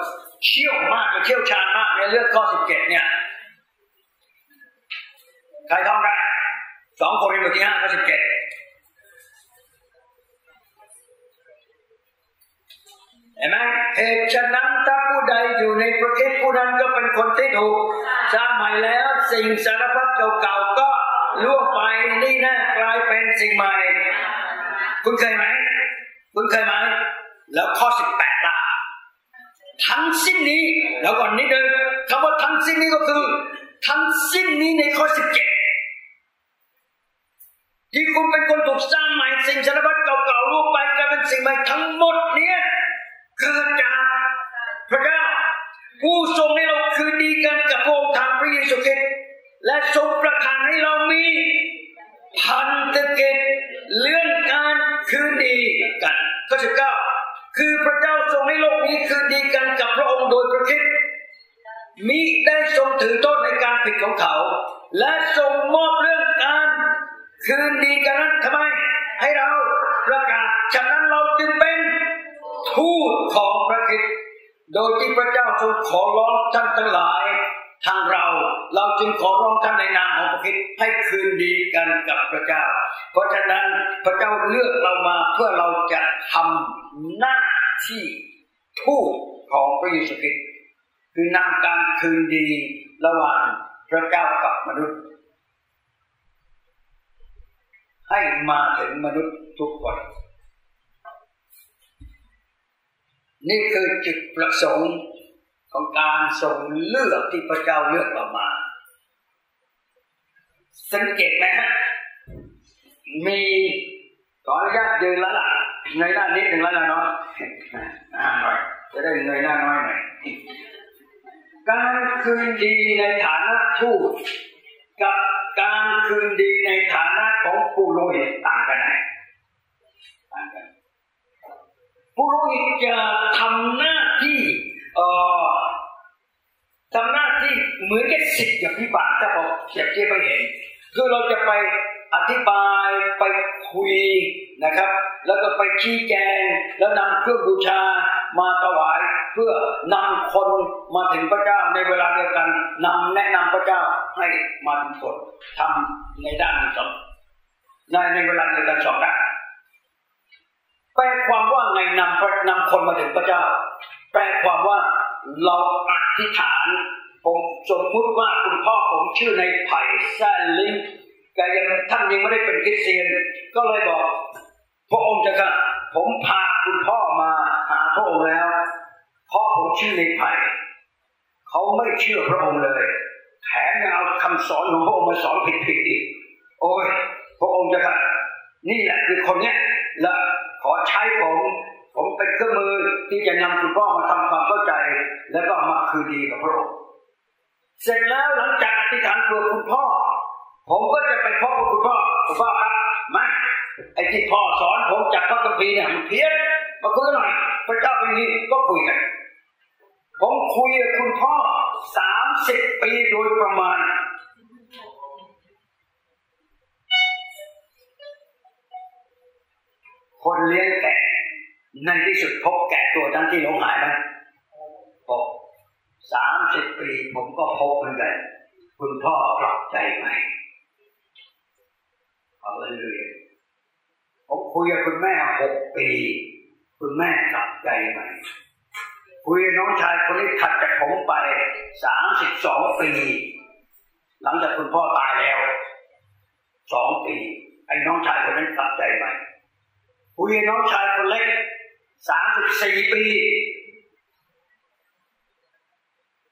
เชี่ยวมากเชี่ยวชาญมากในเรื่องข้อสิบเจ็ดเนี่ย ใครท่องได้สองคนในบทที่ห้าข้อสิบเจ็ดเห็นไหมเหตุฉะนั้นถ้าผู้ใดอยู่ในประเทศผู้นั้นก็เป็นคนที่ถูกสร้างใหม่แล้ว สิ่งสารพัดเก่าๆก็ ล่วงไปนี่นะกลายเป็นสิ่งใหม่ คุณเคยไหม คุณเคยไหม แล้วข้อสิบแปดละทั้งสิ้นนี้แล้วก่อนนี้เดินคำว่าทั้งสิ้นนี้ก็คือ ทั้งสิ้นนี้ในข้อสิบเจ็ดที่คุณเป็นคนถูกสร้างใหม่สิ่งสารพัดเก่าๆรูปไปกลายเป็นสิ่งใหม่ทั้งหมดเนี้ยเกิดจากพระเจ้าผู้ทรงให้เราคืนดีกันกับพระองค์ทางพระเยซูคริสต์ และทรงประทานให้เรามีพันธกิจเรื่องการคืนดีกันข้อสิบเก้าคือพระเจ้าทรงให้โลกนี้คืนดีกันกับพระองค์โดยพระคิดมิได้ทรงถือโทษในการผิดของเขา และทรงมอบเรื่องการคืนดีกันนั้นทำไม ให้เราประกาศฉะนั้นเราจึงเป็นทูตของพระคิดโดยที่พระเจ้าทรงขอร้องท่านทั้งหลาย ทางเราเราจึงขอร้องท่านในนามของพระคิดให้คืนดีกันกับพระเจ้า เพราะฉะนั้นพระเจ้าเลือกเรามาเพื่อเราจะทำหน้าที่ทูตของพระเยซูคริสต์คือนำการคืนดีระหว่างพระเจ้ากับมนุษย์ ให้มาถึงมนุษย์ทุกคนนี่คือจุดประสงค์ ของการทรงเลือกที่พระเจ้าเลือกเรามา สังเกตไหมฮะมีขออนุญาตยืนแล้วล่ะเงยหน้านิดหนึ่งแล้วนะเนาะอ่าหน่อยจะได้เงยหน้าน้อยหน่อยการคืนดีในฐานะทูตกับการคืนดีในฐานะของผู้โลหิตต่างกันไหมต่างกันผู้โลหิตจะทำหน้าที่ ทำหน้าที่เหมือนกับสิทธิ์อย่างพิบาลถ้าเราเทียบเทียบไปเห็น คือเราจะไปอธิบายไปคุยนะครับ แล้วก็ไปชี้แจงแล้วนำเครื่องบูชามาถวาย เพื่อนำคนมาถึงพระเจ้าในเวลาเดียวกันนำแนะนำพระเจ้าให้มาถึงคนทำในด้านสองในในเวลาเดียวกันสองด้านแปลความว่าไงนำนำคนมาถึงพระเจ้า แปลความว่าเราอธิษฐาน ผมสมมุติว่าคุณพ่อผมชื่อในไผ่แซลิงแกยังท่านยังไม่ได้เป็นคริสเตียน ก็เลยบอก พระองค์จะค่ะผมพาคุณพ่อมาหาพระองค์แล้วพ่อผมชื่อในไผ่เขาไม่เชื่อพระองค์เลยแถมยังเอาคำสอนของพระองค์มาสอนผิดๆอีกโอ้ยพระองค์จะค่ะนี่แหละคือคนเนี้ยและขอใช้ผม ผมเป็นเครื่องมือที่จะนำคุณพ่อมาทำความเข้าใจ แล้วก็มาคืนดีกับพระองค์เสร็จแล้วหลังจากอธิษฐานเพื่อคุณพ่อ ผมก็จะไปพบกับคุณพ่อคุณพ่อครับมาไอ้ที่พ่อสอนผมจากพระคัมภีร์เนี่ยมันเพี้ยนมาคุยกันหน่อยพระเจ้าเป็นนี้ก็คุยกันผมคุยกับคุณพ่อสามสิบปีโดยประมาณ คนเลี้ยงแกะ ในที่สุดพบแกะตัวนั้นที่หลงหายไหมพบสามสิบปีผมก็พบเหมือนกันคุณพ่อกลับใจใหม่เอาเลยผมคุยกับคุณแม่หกปี คุณแม่กลับใจใหม่คุยน้องชายคนนี้ถัดจากผมไปสามสิบสองปี หลังจากคุณพ่อตายแล้วสองปี ไอ้น้องชายคนนั้นกลับใจใหม่คุยน้องชายคนเล็ก สามสิบสี่ปี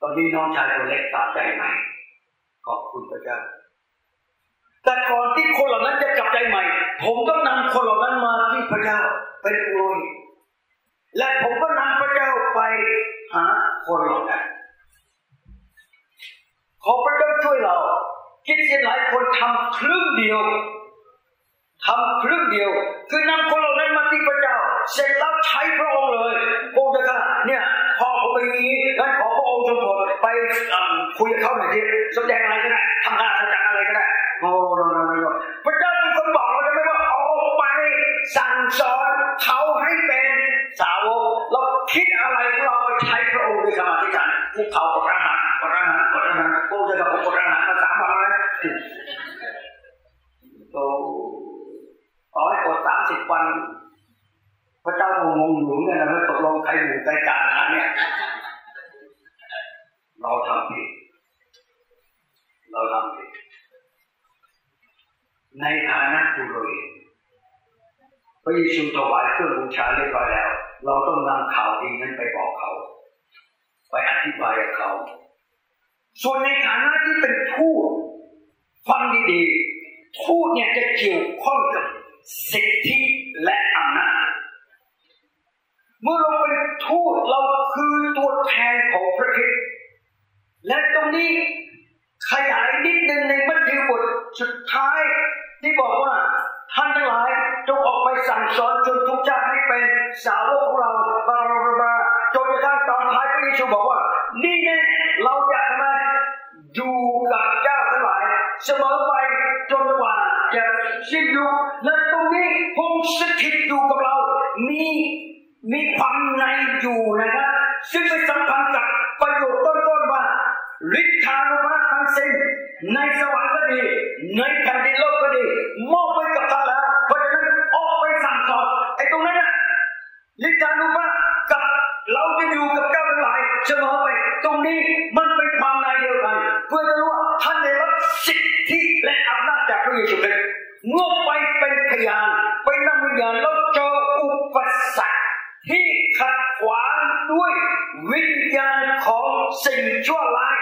ตอนนี้น้องชายคนเล็กตัดใจใหม่ ขอบคุณพระเจ้า แต่ก่อนที่คนเหล่านั้นจะกลับใจใหม่ ผมต้องนำคนเหล่านั้นมาที่พระเจ้าเป็นโวยและผมก็นำพระเจ้าไปหาคนเหล่านั้นขอพระเจ้าช่วยเราคิดเสียหลายคนทำครึ่งเดียว ทำครึ่งเดียว คือนำคนเหล่านั้นมาที่พระเจ้า เสร็จแล้วใช้พระองค์เลยพระองค์จะเนี่ยพอผมไปนี้งั้นขอพระองค์จงโปรดไปคุยกับเขาหน่อยที่แสดงอะไรก็ได้ทำงานแสดงอะไรก็ได้โอ้โหพระเจ้าเป็นคนบอกเราจะไม่ว่าออกไปสั่งสอนเขาให้เป็นสาวกเราคิดอะไรเราใช้พระองค์ในสมาธิฐานพวกเขากดอาหารการกดอาหารพวกจะกับผมกดอาหารมาสามวันเลยโตต่อให้กดสามสิบวัน พระเจ้าค งงงอยู่เหมือนกันนะตกลงใครอยู่ใจกลางนะเนี่ยเราทำผิดเราทำผิดในฐานะผู้โดยพระเยซูถวายเครื่องบูชาเรียบร้อยแล้ว เราต้องนำข่าวดีนั้นไปบอกเขา ไปอธิบายกับเขา ส่วนในฐานะที่เป็นทูตฟังดีๆทูตเนี่ยจะเกี่ยวข้องกับสิทธิและอำนาจ เมื่อเราเป็นทูตเราคือตัวแทนของพระคิดและตรงนี้ขยายนิดนึงในมัทธิวบทสุดท้ายที่บอกว่าท่านทั้งหลายจงออกไปสั่งสอนจนทุกชาติให้เป็นสาวกของเราบาราบาจนกระทั่งตอนท้ายพระเยซูบอกว่า นี่แน่เราจะทำไมอยู่กับเจ้าทั้งหลายเสมอไปจนกว่าจะสิ้นยุคและตรงนี้พงสถิตอยู่กับเรา มี มีความในอยู่นะครับ ซึ่งไปสัมพันธ์กับประโยชน์ต้นๆว่าฤทธานุภาพทั้งสิ้นในสวรรค์ก็ดี ในแผ่นดินโลกก็ดีมอบไว้กับท่านแล้วเพราะฉะนั้นออกไปสั่งสอนไอ้ตรงนั้นนะฤทธานุภาพกับเราจะอยู่กับเจ้าทั้งหลายเสมอไป ตรงนี้มันเป็นความในเดียวกัน เพื่อจะรู้ว่าท่านได้รับสิทธิและอำนาจจากพระเยซูคริสต์งบไปเป็นพยานไปนำวิญญาณแล้วจ ที่ขัดขวางด้วยวิญญาณของสิ่งชั่วร้าย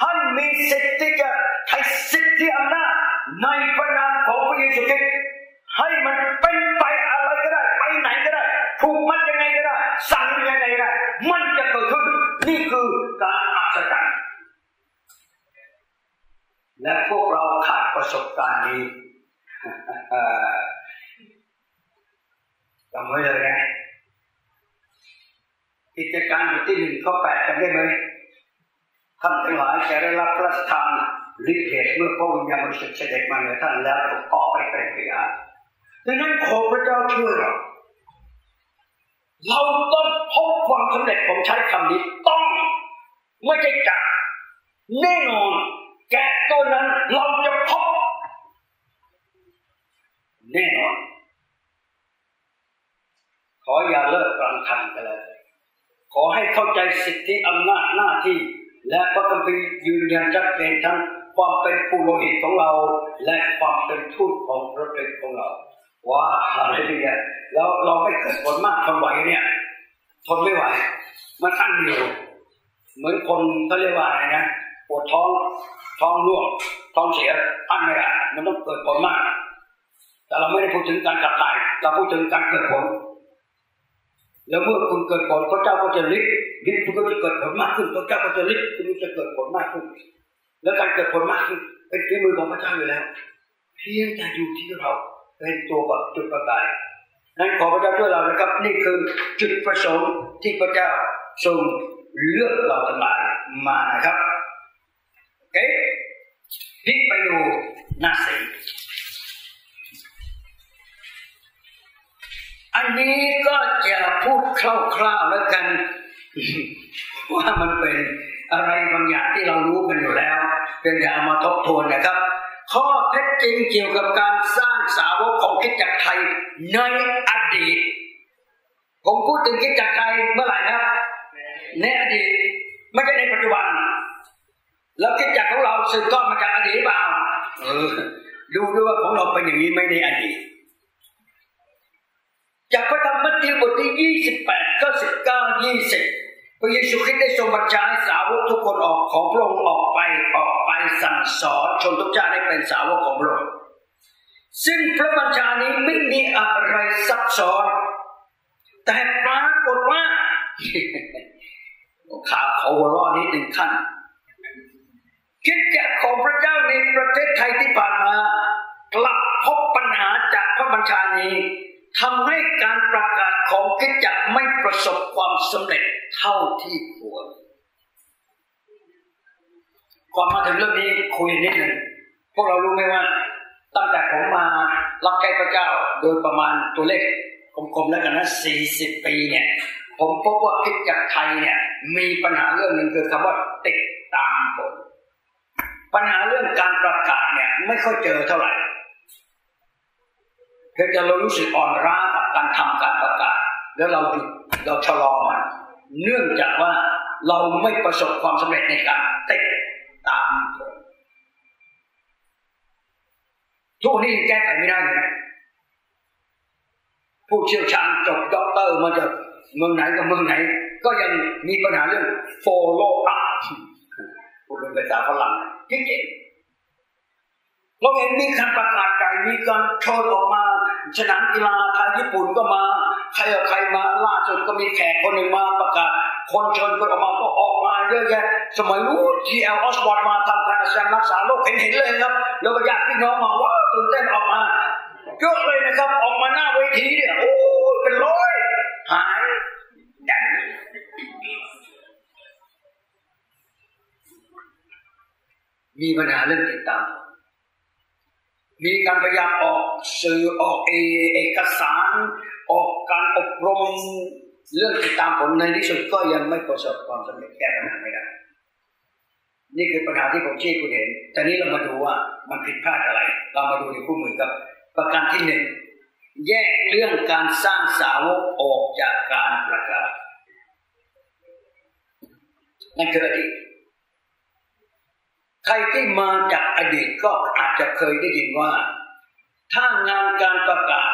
ท่านมีสิทธิ์ที่จะให้สิทธิอำนาจในพระนามของพระเยซูคริสต์ให้มันเป็นไปอะไรก็ได้ไปไหนก็ได้ถูกมัดยังไงก็ได้สั่งยังไงก็ได้มันจะเกิดขึ้นนี่คือการอัศจรรย์และพวกเราขาดประสบการณ์นี้จำไว้เลยนะ กิจการบทที่หนึ่งข้อแปดจำได้ไหมท่านทั้งหลายจะได้รับพระทานฤทธิ์เดชเมื่อพระวิญญาณบริสุทธิ์เสด็จมาเหนือท่านแล้วถูกออกไปเป็นพยานดังนั้นขอพระเจ้าช่วยเราต้องพบความสำเร็จผมใช้คำนี้ต้องไม่ใช่จักแน่นอนแกตัวนั้นเราจะพบแน่นอน ขออย่าเลิกกลางคันกันเลย ขอให้เข้าใจสิทธิอำนาจหน้าที่ และพระคัมภีร์ยืนยันชัดเจนทั้งความเป็นปุโรหิตของเรา และความเป็นทูตของพระเป็นของเราว่าอะไรเนี่ยแล้วเราไม่เกิดผลมากทนไหวเนี่ยทนไม่ไหว มันอั้นเดียวเหมือนคนเขาเรียกว่าอะไรนะปวดท้องท้องร่วงท้องเสียอั้นไม่ได้มันต้องเกิดผลมาก แต่เราไม่ได้พูดถึงการกลับตาย เราพูดถึงการเกิดผล แล้วเมื่อคุณเกิดผลพระเจ้าก็จะฤทธิ์ฤทธิ์คุณก็จะเกิดผลมากขึ้นพระเจ้าก็จะฤทธิ์คุณจะเกิดผลมากขึ้น แล้วการเกิดผลมากขึ้นเป็นฝีมือของพระเจ้าอยู่แล้ว เพียงแต่อยู่ที่เราเป็นตัวแบบจุดประกายนั้นขอพระเจ้าช่วยเรานะครับ นี่คือจุดประสงค์ที่พระเจ้าทรงเลือกเราทั้งหลายมานะครับโอเคพลิกไปดูหน้าสิ อันนี้ก็จะพูดคร่าวๆแล้วกัน ว่ามันเป็นอะไรบางอย่างที่เรารู้กันอยู่แล้วเป็นอย่าเอามาทบทวนนะครับ ข้อเท็จจริงเกี่ยวกับการสร้างสาวกของคิดจักรไทยในอดีต ผมพูดถึงคิดจักรไทยเมื่อไหร่ครับ ในอดีตไม่ใช่ในปัจจุบัน แล้วคิดจักรของเราสืบทอดมาจากอดีตเปล่า เออ ดูด้วยว่าของเราเป็นอย่างนี้ไม่ในอดีต จากพระธรรมมัทธิวบทที่ยี่สิบแปดข้อสิบเก้ายี่สิบพระเยซูคริสต์ได้ทรงบัญชาให้สาวกทุกคนออกของพระองค์ออกไปออกไปสั่งสอนชนทุกชาติให้เป็นสาวกของพระองค์ซึ่งพระบัญชานี้ไม่มีอะไรซับซ้อน แต่ปรากฏว่าขาเขาหัวรอนิดหนึ่งขั้นคิดจากของพระเจ้าในประเทศไทยที่ผ่านมากลับพบปัญหาจากพระบัญชานี้ ทำให้การประกาศของคิดจักไม่ประสบความสำเร็จเท่าที่ควรก่อนมาถึงเรื่องนี้คุยนิดหนึ่งพวกเรารู้ไหมว่า ตั้งแต่ผมมารับใช้พระเจ้าโดยประมาณตัวเลขกลมๆแล้วกันนะสี่สิบปีเนี่ย ผมพบว่าคิดจักไทยเนี่ย มีปัญหาเรื่องหนึ่งคือคำว่าติดตามผลปัญหาเรื่องการประกาศเนี่ย ไม่ค่อยเจอเท่าไหร่ พียงแต่เรารู้สึกอ่อนล้ากับการทำการประกาศแล้วเราหยุดเราชะลอมันเนื่องจากว่าเราไม่ประสบความสำเร็จในการติดตามผลทุกนี้แก้ไขไม่ได้เลยผู้เชี่ยวชาญจบด็อกเตอร์มาจากเมืองไหนกับเมืองไหน ก็ยังมีปัญหาเรื่อง follow up พูดเป็นภาษาฝรั่งจริงๆเราเห็นมีการประกาศใจมีการโชว์ออกมา สนามกีฬาไทยญี่ปุ่นก็มาใครกับใครมาล่าสุดก็มีแขกคนหนึ่งมาประกาศ คนเชิญคนออกมาก็ออกมาเยอะแยะสมัยนู้นทีเอลออสบอร์ดมาทำการแสดงรักษาโรคเห็นเห็นเลยครับแล้วก็ญาติพี่น้องมาว่าตื่นเต้นออกมาเยอะเลยนะครับออกมาหน้าเวทีเนี่ยโอ้เป็นร้อยหายดันมีปัญหาเรื่องติดตาม มีการพยายามออกสื่อออกเอกสาร ออกการอบรมเรื่องติดตามผลในที่สุดก็ยังไม่ประสบความสำเร็จแก้ปัญหาไม่ได้ นี่คือปัญหาที่ผมชี้คุณเห็น แต่นี้เรามาดูว่ามันผิดพลาดอะไร เรามาดูในคู่มือครับ ประการที่หนึ่งแยกเรื่องการสร้างสาวกออกจากการประกาศนั่นคืออดีต ใครที่มาจากอดีตก็อาจจะเคยได้ยินว่า ถ้างานการประกาศ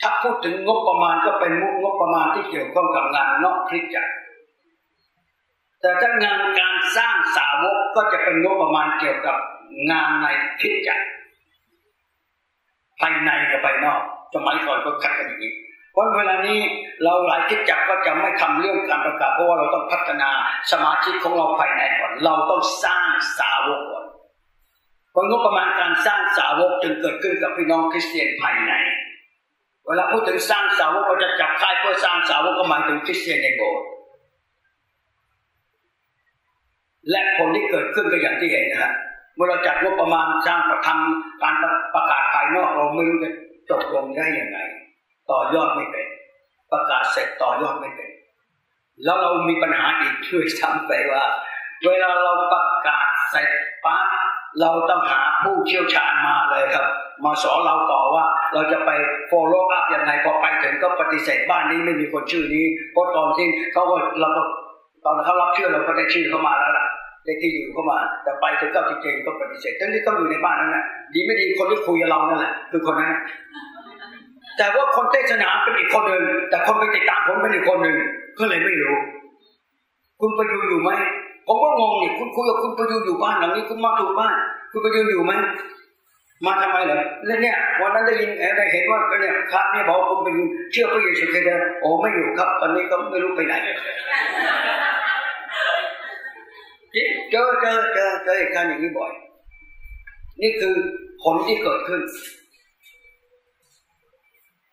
ถ้าพูดถึงงบประมาณก็เป็นงบประมาณที่เกี่ยวข้องกับงานนอกคริสจักรแต่ถ้างานการสร้างสาวกก็จะเป็นงบประมาณเกี่ยวกับงานในคริสจักรภายในกับภายนอกสมัยก่อนก็ขัดกันอย่างนี้ ราะเวลานี้เราหลายคิดจักก็จะไม่ทำเรื่องการประกาศเพราะว่าเราต้องพัฒนาสมาชิกของเราภายในก่อน เราต้องสร้างสาวกก่อนเพระงบประมาณการสร้างสาวกจึงเกิดขึ้นกับพี่น้องคริสเตียนภายใน เวลาพูดถึงสร้างสาวกเราจะจับค่ายเพื่อสร้างสาวกก็หมายถึงคริสเตียนในโบสถ์และผลที่เกิดขึ้นก็อย่างที่เห็นนะฮะเมื่อเราจัดงบประมาณสร้างประทำการประกาศภายนอกเราไม่รู้จะจบลงได้อยังไง ต่อยอดไม่เป็น ประกาศเสร็จต่อยอดไม่เป็น แล้วเรามีปัญหาอีกช่วยซ้ำไปว่า เวลาเราประกาศเสร็จปั๊บเราต้องหาผู้เชี่ยวชาญมาเลยครับ มาสอนเราต่อว่าเราจะไป follow up ยังไงพอไปถึงก็ปฏิเสธบ้านนี้ไม่มีคนชื่อนี้เพราะตอนที่เขาก็เราก็ตอนเขารับเชื่อเราก็ได้ชื่อเข้ามาแล้วล่ะได้ที่อยู่เข้ามา แต่ไปถึงก็จริงๆก็ปฏิเสธทั้งที่เขาอยู่ในบ้านนั่นแหละดีไม่ดีคนที่คุยกับเรานั่นแหละคือคนนั้น แต่ว่าคนเทศนาเป็นอีกคนหนึ่งแต่คนไปติดตามผมเป็นอีกคนหนึ่งก็เลยไม่รู้ คุณประยูนอยู่ไหมผมก็งงนี่คุณคุยกับคุณประยูนอยู่บ้านหลังนี้คุณมาถูกบ้าน คุณประยูนอยู่ไหมมาทำไมเหรอแล้วเนี่ยวันนั้นได้ยินได้เห็นว่าเนี่ยครับเนี่ยบอกคุณประยูนเชื่อพระเยซูคริสต์โอ้ไม่อยู่ครับ ตอนนี้ก็ไม่รู้ไปไหนเจอเจอเจอเจอเหตุการณ์อย่างนี้บ่อย นี่คือผลที่เกิดขึ้น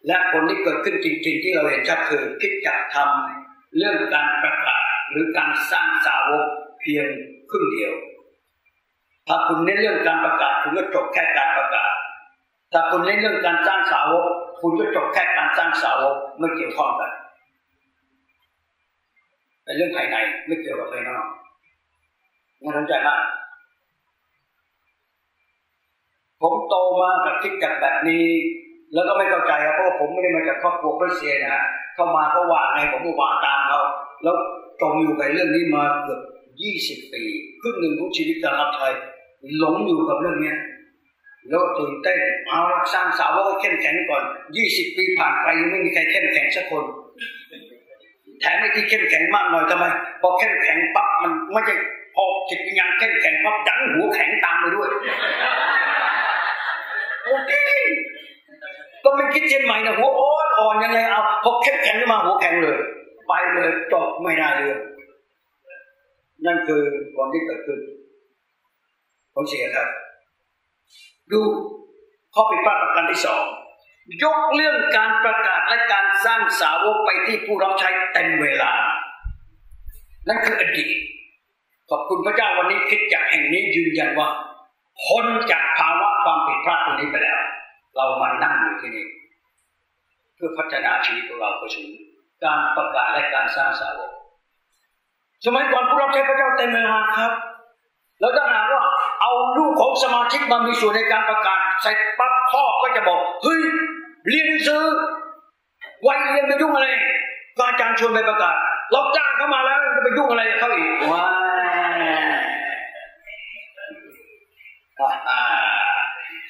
และผลที่เกิดขึ้นจริง ๆ ที่เราเห็นชัดคือคิดจะทำเรื่องการประกาศหรือการสร้างสาวกเพียงครึ่งเดียว ถ้าคุณเน้นเรื่องการประกาศคุณก็จบแค่การประกาศ ถ้าคุณเน้นเรื่องการสร้างสาวกคุณก็จบแค่การสร้างสาวกไม่เกี่ยวข้องกันเป็นเรื่องภายในไม่เกี่ยวกับภายนอกน่าสนใจมาก ผมโตมากับคิดจักแบบนี้ แล้วก็ไม่เข้าใจครับเพราะผมไม่ได้มาจากครอบครัวคริสเตียนนะฮะเข้ามาเขาว่าไงผมก็ว่าตามเขาแล้วจมอยู่กับเรื่องนี้มาเกือบยี่สิบปีครึ่งหนึ่งของชีวิตการรับใช้หลงอยู่กับเรื่องเนี้ยแล้วตื่นเต้นเอาสร้างสาวกเข้มแข็งก่อนยี่สิบปีผ่านไปยังไม่มีใครเข้มแข็งสักคนแถมไม่ที่เข้มแข็งมากหน่อยทำไมพอเข้มแข็งปั๊บมันไม่ใช่พอจิตวิญญาณเข้มแข็งปั๊บดันหัวแข็งตามไปด้วยโอเค ก็ไม่คิดเช่นใหม่นะหัวอ่อนอ่อนยังไงเอาพอเข้มแข็งขึ้นมาหัวแข็งเลย ไปเลยจบไม่ได้เลยนั่นคือความที่เกิดขึ้นผมเสียครับ ดูข้อผิดพลาดประการที่สองยกเรื่องการประกาศและการสร้างสาวกไปที่ผู้รับใช้เต็มเวลา นั่นคืออดีตขอบคุณพระเจ้าวันนี้คิดจากแห่งนี้ยืนยันว่าพ้นจากภาวะความผิดพลาดตรงนี้ไปแล้ว เรามานั่งอยู่ที่นี่เพื่อพัฒนาชีวิตของเราไปสู่การประกาศและการสร้างสาวก สมัยก่อนผู้รับใช้พระเจ้าเต็มเวลาครับ แล้วถ้าหากว่าเอาลูกของสมาชิกมามีส่วนในการประกาศใส่ปั๊บพ่อก็จะบอกเฮ้ยเรียนหนังสือวัยเรียนไปยุ่งอะไรก็อาจารย์ชวนไปประกาศเราจ้างเขามาแล้วจะไปยุ่งอะไรกับเขาอีกว้า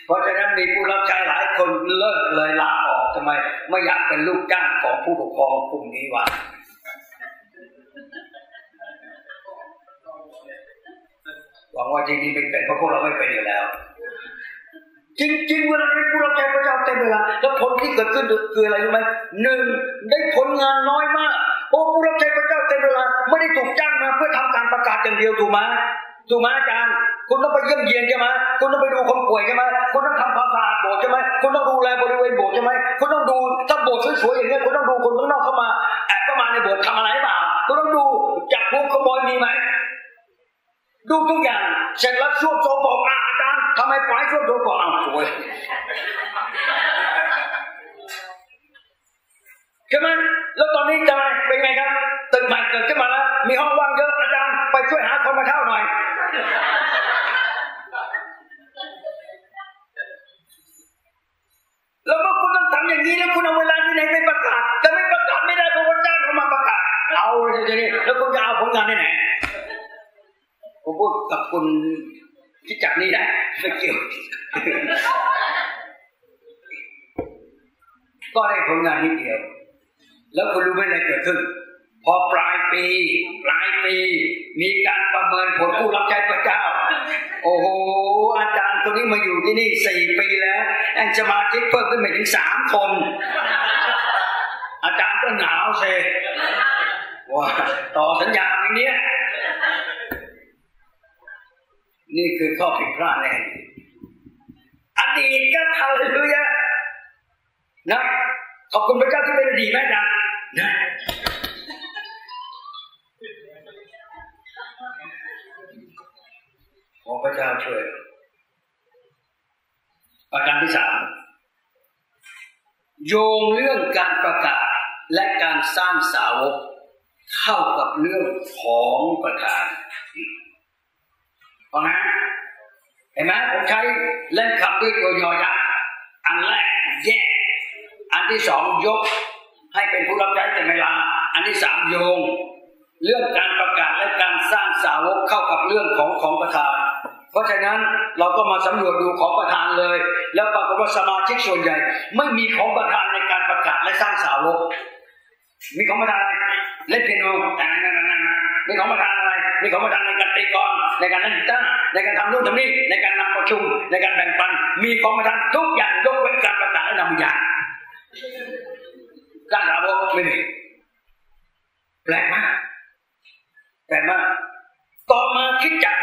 เพราะฉะนั้นมีผู้รับใช้หลายคนเลิกเลยลาออกทำไม ไม่อยากเป็นลูกจ้างของผู้ปกครองกลุ่มนี้วะหวังว่าจริงๆไม่เป็นเพราะพวกเราไม่เป็นอยู่แล้ว จริงๆเวลาที่ผู้รับใช้พระเจ้าเต็มเวลาแล้วผลที่เกิดขึ้นคืออะไรรู้ไหมหนึ่งได้ผลงานน้อยมากโอ้ผู้รับใช้พระเจ้าเต็มเวลาไม่ได้ถูกจ้างมาเพื่อทำการประกาศอย่างเดียวถูกไหม ถูกไหมอาจารย์ คุณต้องไปเยี่ยมเยียนใช่ไหมคุณต้องไปดูคนป่วยใช่ไหมคุณต้องทำความสะอาดโบสถ์ใช่ไหมคุณต้องดูแลบริเวณโบสถ์ใช่ไหมคุณต้องดูถ้าโบสถ์สวยๆอย่างนี้คุณต้องดูคนข้างนอกเข้ามาแอบเข้ามาในโบสถ์ทำอะไรเปล่าคุณต้องดูจับพวกขโมยมีไหมดูทุกอย่างเสร็จแล้วช่วงโซบอกอาจารย์ทำไมปล่อยช่วงโซบอกอ้าวสวยใช่ไหมแล้วตอนนี้จะเป็นไงครับตึกใหม่เกิดขึ้นมาแล้วมีห้องว่างเยอะอาจารย์ไปช่วยหาคนมาเช่าหน่อย แล้วเมื่อคุณต้องทำอย่างนี้แล้วคุณเอาเวลาที่ไหนไปประกาศจะไม่ประกาศไม่ได้เพราะว่าจ้างเขามาประกาศเอาจะนี่แล้วคุณจะเอาผลงานที่ไหนผมพูดกับคุณที่จักนี้ได้ไม่เกี่ยวก็ได้ผลงานนิดเดียว แล้วคุณรู้ไหมอะไรเกิดขึ้น พอปลายปี ปลายปี มีการประเมินผลผู้รับใช้พระเจ้า โอ้โห อาจารย์ตัวนี้มาอยู่ที่นี่สี่ปีแล้ว แอนสมาชิกเพิ่มขึ้นไปถึงสามคน อาจารย์ก็หนาวเซว่าต่อสัญญาอย่างเนี้ยนี่คือข้อผิดพลาดในอดีตก็ทำเลยอะนะ ขอบคุณพระเจ้าที่เป็นอดีตแม่ดังนะ ขอพระเจ้าช่วย ประการที่สามโยงเรื่องการประกาศและการสร้างสาวกเข้ากับเรื่องของประธานเพราะนั้นเห็นไหมผมใช้เล่นคำด้วยตัวยอยักษ์อันแรกแยก อันที่สองยกให้เป็นผู้รับใช้แต่เวลา อันที่สามโยง เรื่องการประกาศและการสร้างสาวกเข้ากับเรื่องของของประธาน เพราะฉะนั้นเราก็มาสำรวจดูของประธานเลย แล้วปรากฏว่าสมาชิกส่วนใหญ่ ไม่มีของประธานในการประกาศและสร้างสาวก มีของประธานอะไรเล่นเปียโนแต่นั่นนั่นนั่นมีของประธานอะไรมีของประธานในการตีกลองในการเล่นกีตาร์ในการทำนู่นทำนี่ในการนำประชุมในการแบ่งปัน มีของประธานทุกอย่างยกเว้นการประกาศและนำอย่างการสาวกไม่มีแปลกมาก แปลกมากต่อมาคิดจัก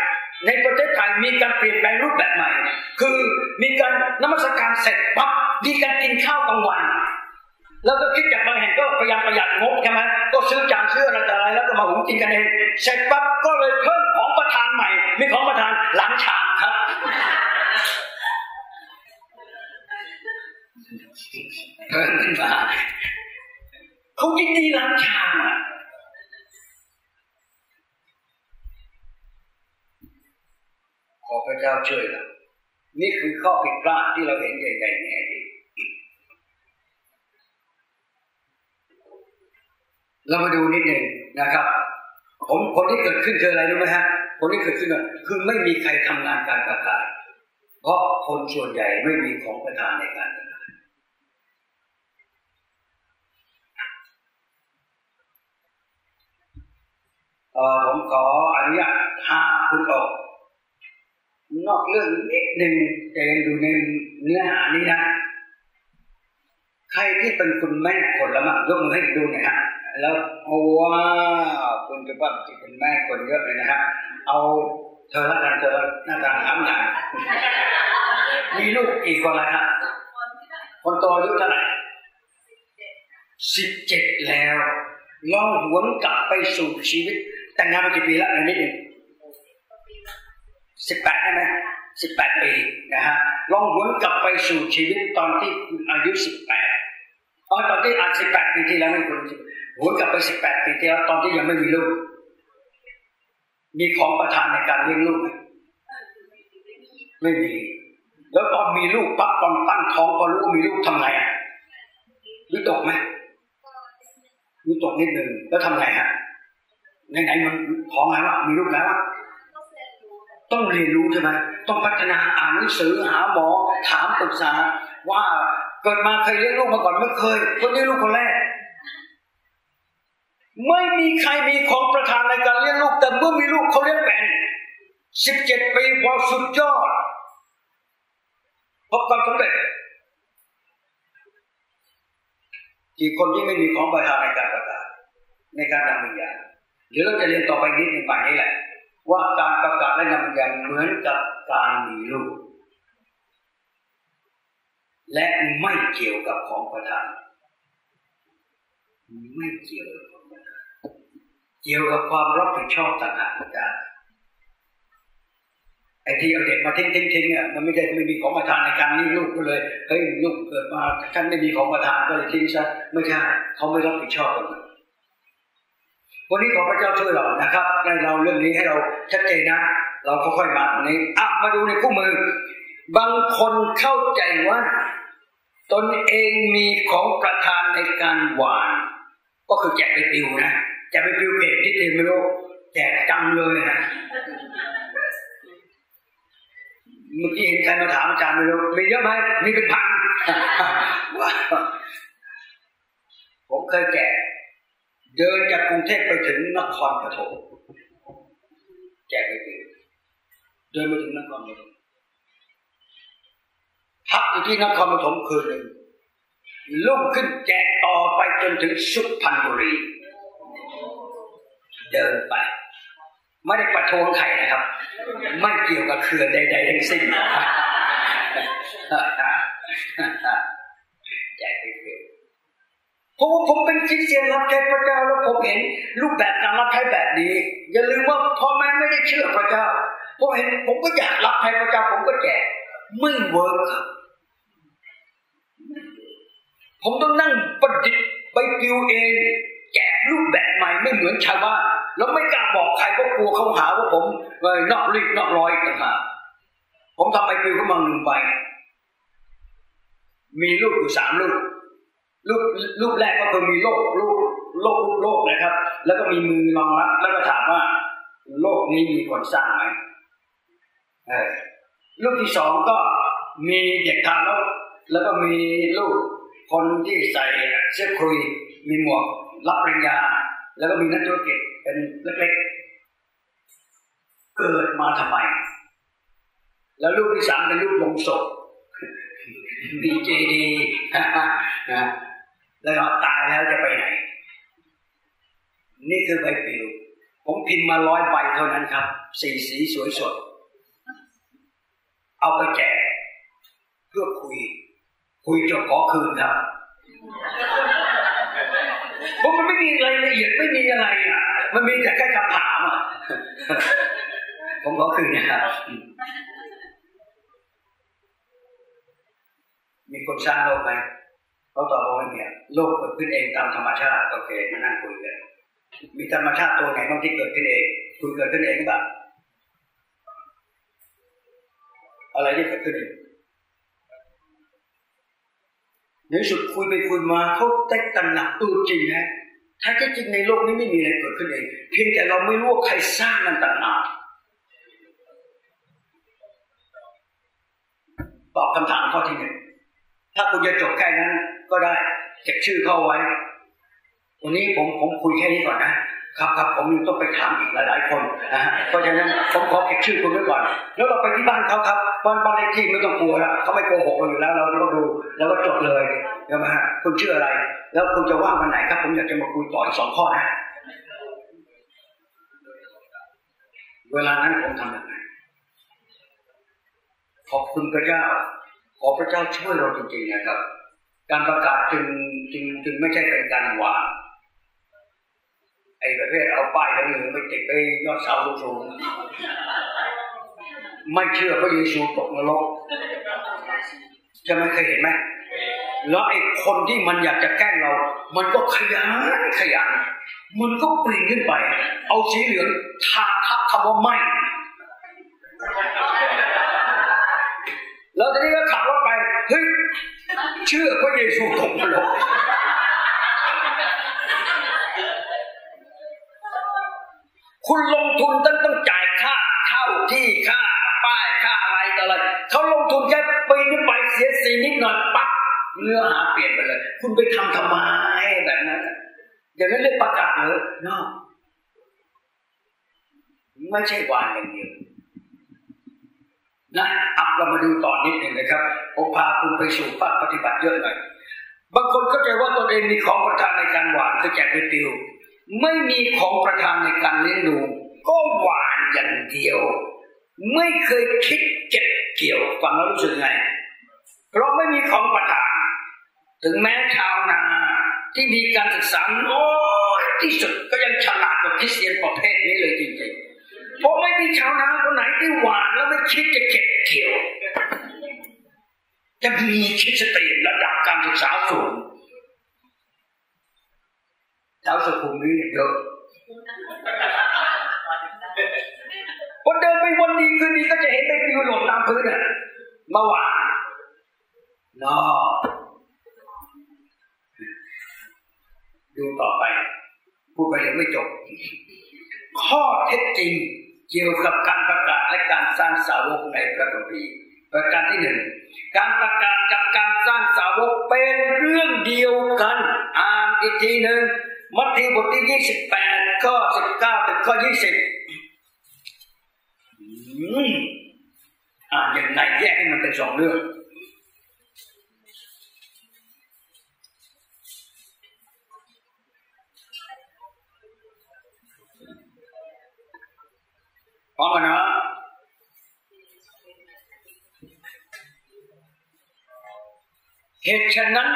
ในประเทศไทยมีการเปลี่ยนแปลงรูปแบบใหม่ คือมีการนมัสการเสร็จปั๊บมีการกินข้าวกลางวัน แล้วก็คิดจากบางแห่งก็พยายามประหยัดงบใช่ไหมก็ซื้อจานซื้ออะไรแต่อะไรแล้วก็มาหุงกินกันเองเสร็จปั๊บก็เลยเพิ่มของประทานใหม่ มีของประทานหลังชามครับเพิ่มขึ้นมาเขายินดีหลังชามอะขอพระ เจ้าช่วยเรานี่คือข้อผิดพลาดที่เราเห็นใหญ่ๆในอดีตเรามาดูนิดหนึ่งนะครับ ผมคนที่เกิดขึ้นคืออะไรรู้ไหมฮะคนที่เกิดขึ้นคือไม่มีใครทำงานการประกาศเพราะคนส่วนใหญ่ไม่มีของประธานในการประกาศเออผมขออนุญาตพาคุณออก นอกเรื่องนิดหนึ่งแต่ยังอยู่ในเนื้อหานี้นะ ใครที่เป็นคุณแม่คนละมั่งยกมือให้ดูหน่อยฮะแล้วโอ้ว้าคุณจะว่าจะเป็นแม่คนเยอะเลยนะฮะเอาเธอละกันเธอหน้าตาถามอย่างมีลูกกี่คนละครับคนโตอายุเท่าไหร่สิบเจ็ดแล้วลองหวนกลับไปสู่ชีวิต แต่งงานมากี่ปีแล้วในนิดหนึ่ง สิบแปดใช่ไหมสิบแปดปีนะฮะลองหวนกลับไปสู่ชีวิตตอนที่คุณอายุสิบแปดตอนที่อายุสิบแปดปีที่แล้วไม่คุณหวนกลับไปสิบแปดปีที่แล้วตอนที่ยังไม่มีลูก มีของประทานในการเลี้ยงลูกไหมไม่มี แล้วตอนมีลูกปั๊บตอนตั้งท้องพอรู้ว่ามีลูกทำไงอะวิตกไหมวิตกนิดหนึ่งแล้วทำไงฮะไหนๆมันท้องแล้วมีลูกแล้ว ต้องเรียนรู้ใช่ไหมต้องพัฒนาอ่านหนังสือหาหมอ ถามปรึกษา ว่าเกิดมาเคยเลี้ยงลูกมาก่อนไม่เคยคนเลี้ยงลูกคนแรก ไม่มีใครมีของประทานในการเลี้ยงลูกแต่เมื่อมีลูกเขาเลี้ยงแบ่งสิบเจ็ดปีพอสุดยอดพบความสำเร็จกี่คนที่ไม่มีของประทานในการประกาศในการนำวิญญาณเดี๋ยวเราจะเรียนต่อไปนิดหนึ่งไปนี่แหละ ว่าการประกาศและนำวิญญาณเหมือนกับการมีลูก และไม่เกี่ยวกับของประทาน ไม่เกี่ยวกับของประทานเกี่ยวกับความรับผิดชอบต่างหากจาไอ้ที่เอาเด็กมาทิ้งทิ้งทิ้งอะมันไม่ได้ไม่มีของประทานในการเลี้ลูกก็เลยเฮ้ยลูกเกิดมาท่านไม่มีของประทานก็เลยทิ้งซะไม่ใช่เขาไม่รับผิดชอบกัน วันนี้ขอพระเจ้าช่วยเรานะครับได้เราเรื่องนี้ให้เราชัดเจนนะ เราค่อยๆมาตรงนี้อะมาดูในคู่มือ บางคนเข้าใจว่า ตนเองมีของประทานในการหวาน ก็คือแจกไปปิวนะแจกไปปิวเพจที่เต็มไม่รู้แจกจังเลยนะเมื่อกี้เห็นใครมาถามอาจารย์ไม่รู้มีเยอะไหมมีเป็นพันผมเคยแจก เดินจากกรุงเทพไปถึงนครปฐมแจกไปปิวเดินไปถึงนครปฐมพักอยู่ที่นครปฐมคืนหนึ่งลุ่งขึ้นแจกต่อไปจนถึงสุพรรณบุรี เดินไป ไม่ได้ประท้วงใครนะครับ ไม่เกี่ยวกับเขื่อนใดๆทั้งสิ้นแจกไปเพื่อเพ ราะว่าผมเป็นคริสเตียนรับใช้พระเจ้าแล้วผมเห็นรูปแบบการรับใช้แบบนี้ อย่าลืมว่าพ่อแม่ไม่ได้เชื่อพระเจ้าผมเห็นผมก็อยากรับใช้พระเจ้าผมก็แจกไม่เวิร์กครับผมต้องนั่งประดิษฐ์ไปติวเองแจกรูปแบบใหม่ไม่เหมือนชาวบ้านแล้วไม่กล้าบอกใครเพราะกลัวเขาหาว่าผมเอยนอกรีดนอกรอยต่างหากผมทำไปปิวขึ้นมาหนึ่งใบมีรูปอยู่สามรูป รูปรูปแรกก็คือมีโลกรูปโลกรูปโลกนะครับ แล้วก็มีมือรองรับแล้วก็ถามว่า โลกนี้มีคนสร้างไหมเออรูปที่สองก็มีเด็กทารกแล้วก็มีลูกคนที่ใส่เสื้อคลุย มีหมวกรับปริญญา แล้วก็มีนักธุรกิจเป็นเล็กๆ เกิดมาทำไม แล้วรูปที่สามเป็นรูปลงศพดีเจดีนะ แล้วตายแล้วจะไปไหน นี่คือใบปลิว ผมพิมพ์มาร้อยใบเท่านั้นครับ สีสีสวยสด เอาไปแจกเพื่อคุย คุยจบขอคืนครับเพราะมันไม่มีรายละเอียดไม่มีอะไรอะ มันมีแต่แค่คำถามอะ ผมขอคืนนะครับ มีคนสร้างโลกไหม เขาตอบว่าไม่มีโลกเกิดขึ้นเองตามธรรมชาติโอเคมานั่งคุยกันมีธรรมชาติตัวไหนบ้างที่เกิดขึ้นเอง คุณเกิดขึ้นเองหรือเปล่าอะไรที่เกิดขึ้นเองในสุดคุยไปคุยมาเขาได้ตระหนักตัวจริงนะถ้าจริงในโลกนี้ไม่มีอะไรเกิดขึ้นเอง เพียงแต่เราไม่รู้ว่าใครสร้างมันต่างหากตอบคำถามข้อที่หนึ่งถ้าคุณจะจบแค่นั้น ก็ได้เก็บชื่อเข้าไว้ วันนี้ผมผมคุยแค่นี้ก่อนนะครับครับผมยังต้องไปถามอีกหลาย ๆ คนนะฮะเพราะฉะนั้นผมขอเก็บชื่อคุณไว้ก่อน แล้วเราไปที่บ้านเขาครับบ้านบ้านเลขที่ไม่ต้องกลัวแล้วเขาไม่โกหกเราอยู่แล้วเราเราดูแล้วก็จบเลยใช่ไหมฮะคุณชื่ออะไร แล้วคุณจะว่างวันไหนครับ ผมอยากจะมาคุยต่อสองข้อนะเวลานั้นผมทำยังไงขอบคุณพระเจ้า ขอพระเจ้าช่วยเราจริงๆนะครับ การประกาศจึงจึงจึงไม่ใช่เป็นการหวานไอ้ประเภทเอาป้ายแล้วมือไปติดไปยอดเสาสูงไม่เชื่อพระเยซูตกนรกจะไม่เคยเห็นไหมแล้วไอ้คนที่มันอยากจะแกล้งเรา มันก็ขยันขยันมันก็ปรีขึ้นไป เอาสีเหลืองทาทับคำว่าไม่ แล้วทีนี้ก็ขับรถไป เฮ้ย เชื่อพระเยซูตกนรกคุณลงทุนต้องต้องจ่ายค่าเข้าที่ค่าป้ายค่าอะไรต่ออะไรเขาลงทุนแค่ปีนี้ไปเสียสีนิดหน่อยปั๊บเนื้อหาเปลี่ยนไปเลย คุณไปทำทำไมแบบนั้น อย่างนั้นเรียกประกาศเลยนาะไม่ใช่วานอย่างเดียว นะอัเรามาดูต่อนนิดหนึ่งนะครับผมพาคุณไปสู่ภาคปฏิบัติเยอะหน่อยบางคนเข้าใจว่าตนเองมีของประทานในการหวานคือแจกไปติว ไม่มีของประทานในการเลี้ยงดู ก็หวานอย่างเดียว ไม่เคยคิดเก็บเกี่ยวฟังแล้วรู้สึกไง เพราะไม่มีของประทาน ถึงแม้ชาวนาที่มีการศึกษาโอ้ที่สุดก็ยังฉลาดกว่าคริสเตียนประเภทนี้เลยจริงๆ เพราะไม่มีชาวนาคนไหนที่หวานแล้วไม่คิดจะเก็บเกี่ยว จะมีคิดสติระดับการศึกษาสูงแถวสุขุมวิทเยอะพอเดินไปวันดีคืนดีก็จะเห็นไปปิวหล่นตามพื้นอะเมื่อวานนอดูต่อไป พูดไปยังไม่จบ ข้อเท็จจริง เกี่ยวกับการประกาศและการสร้างสาวกในพระคัมภีร์ประการที่หนึ่งการประกาศกับการสร้างสาวกเป็นเรื่องเดียวกันอ่านอีกทีหนึ่งมัทธิวบทที่ยี่สิบแปดข้อสิบเก้าถึงข้อยี่สิบอ่านอย่างไรแยกให้มันเป็นสองเรื่อง พร้อมกันนะเหตุฉะนั้น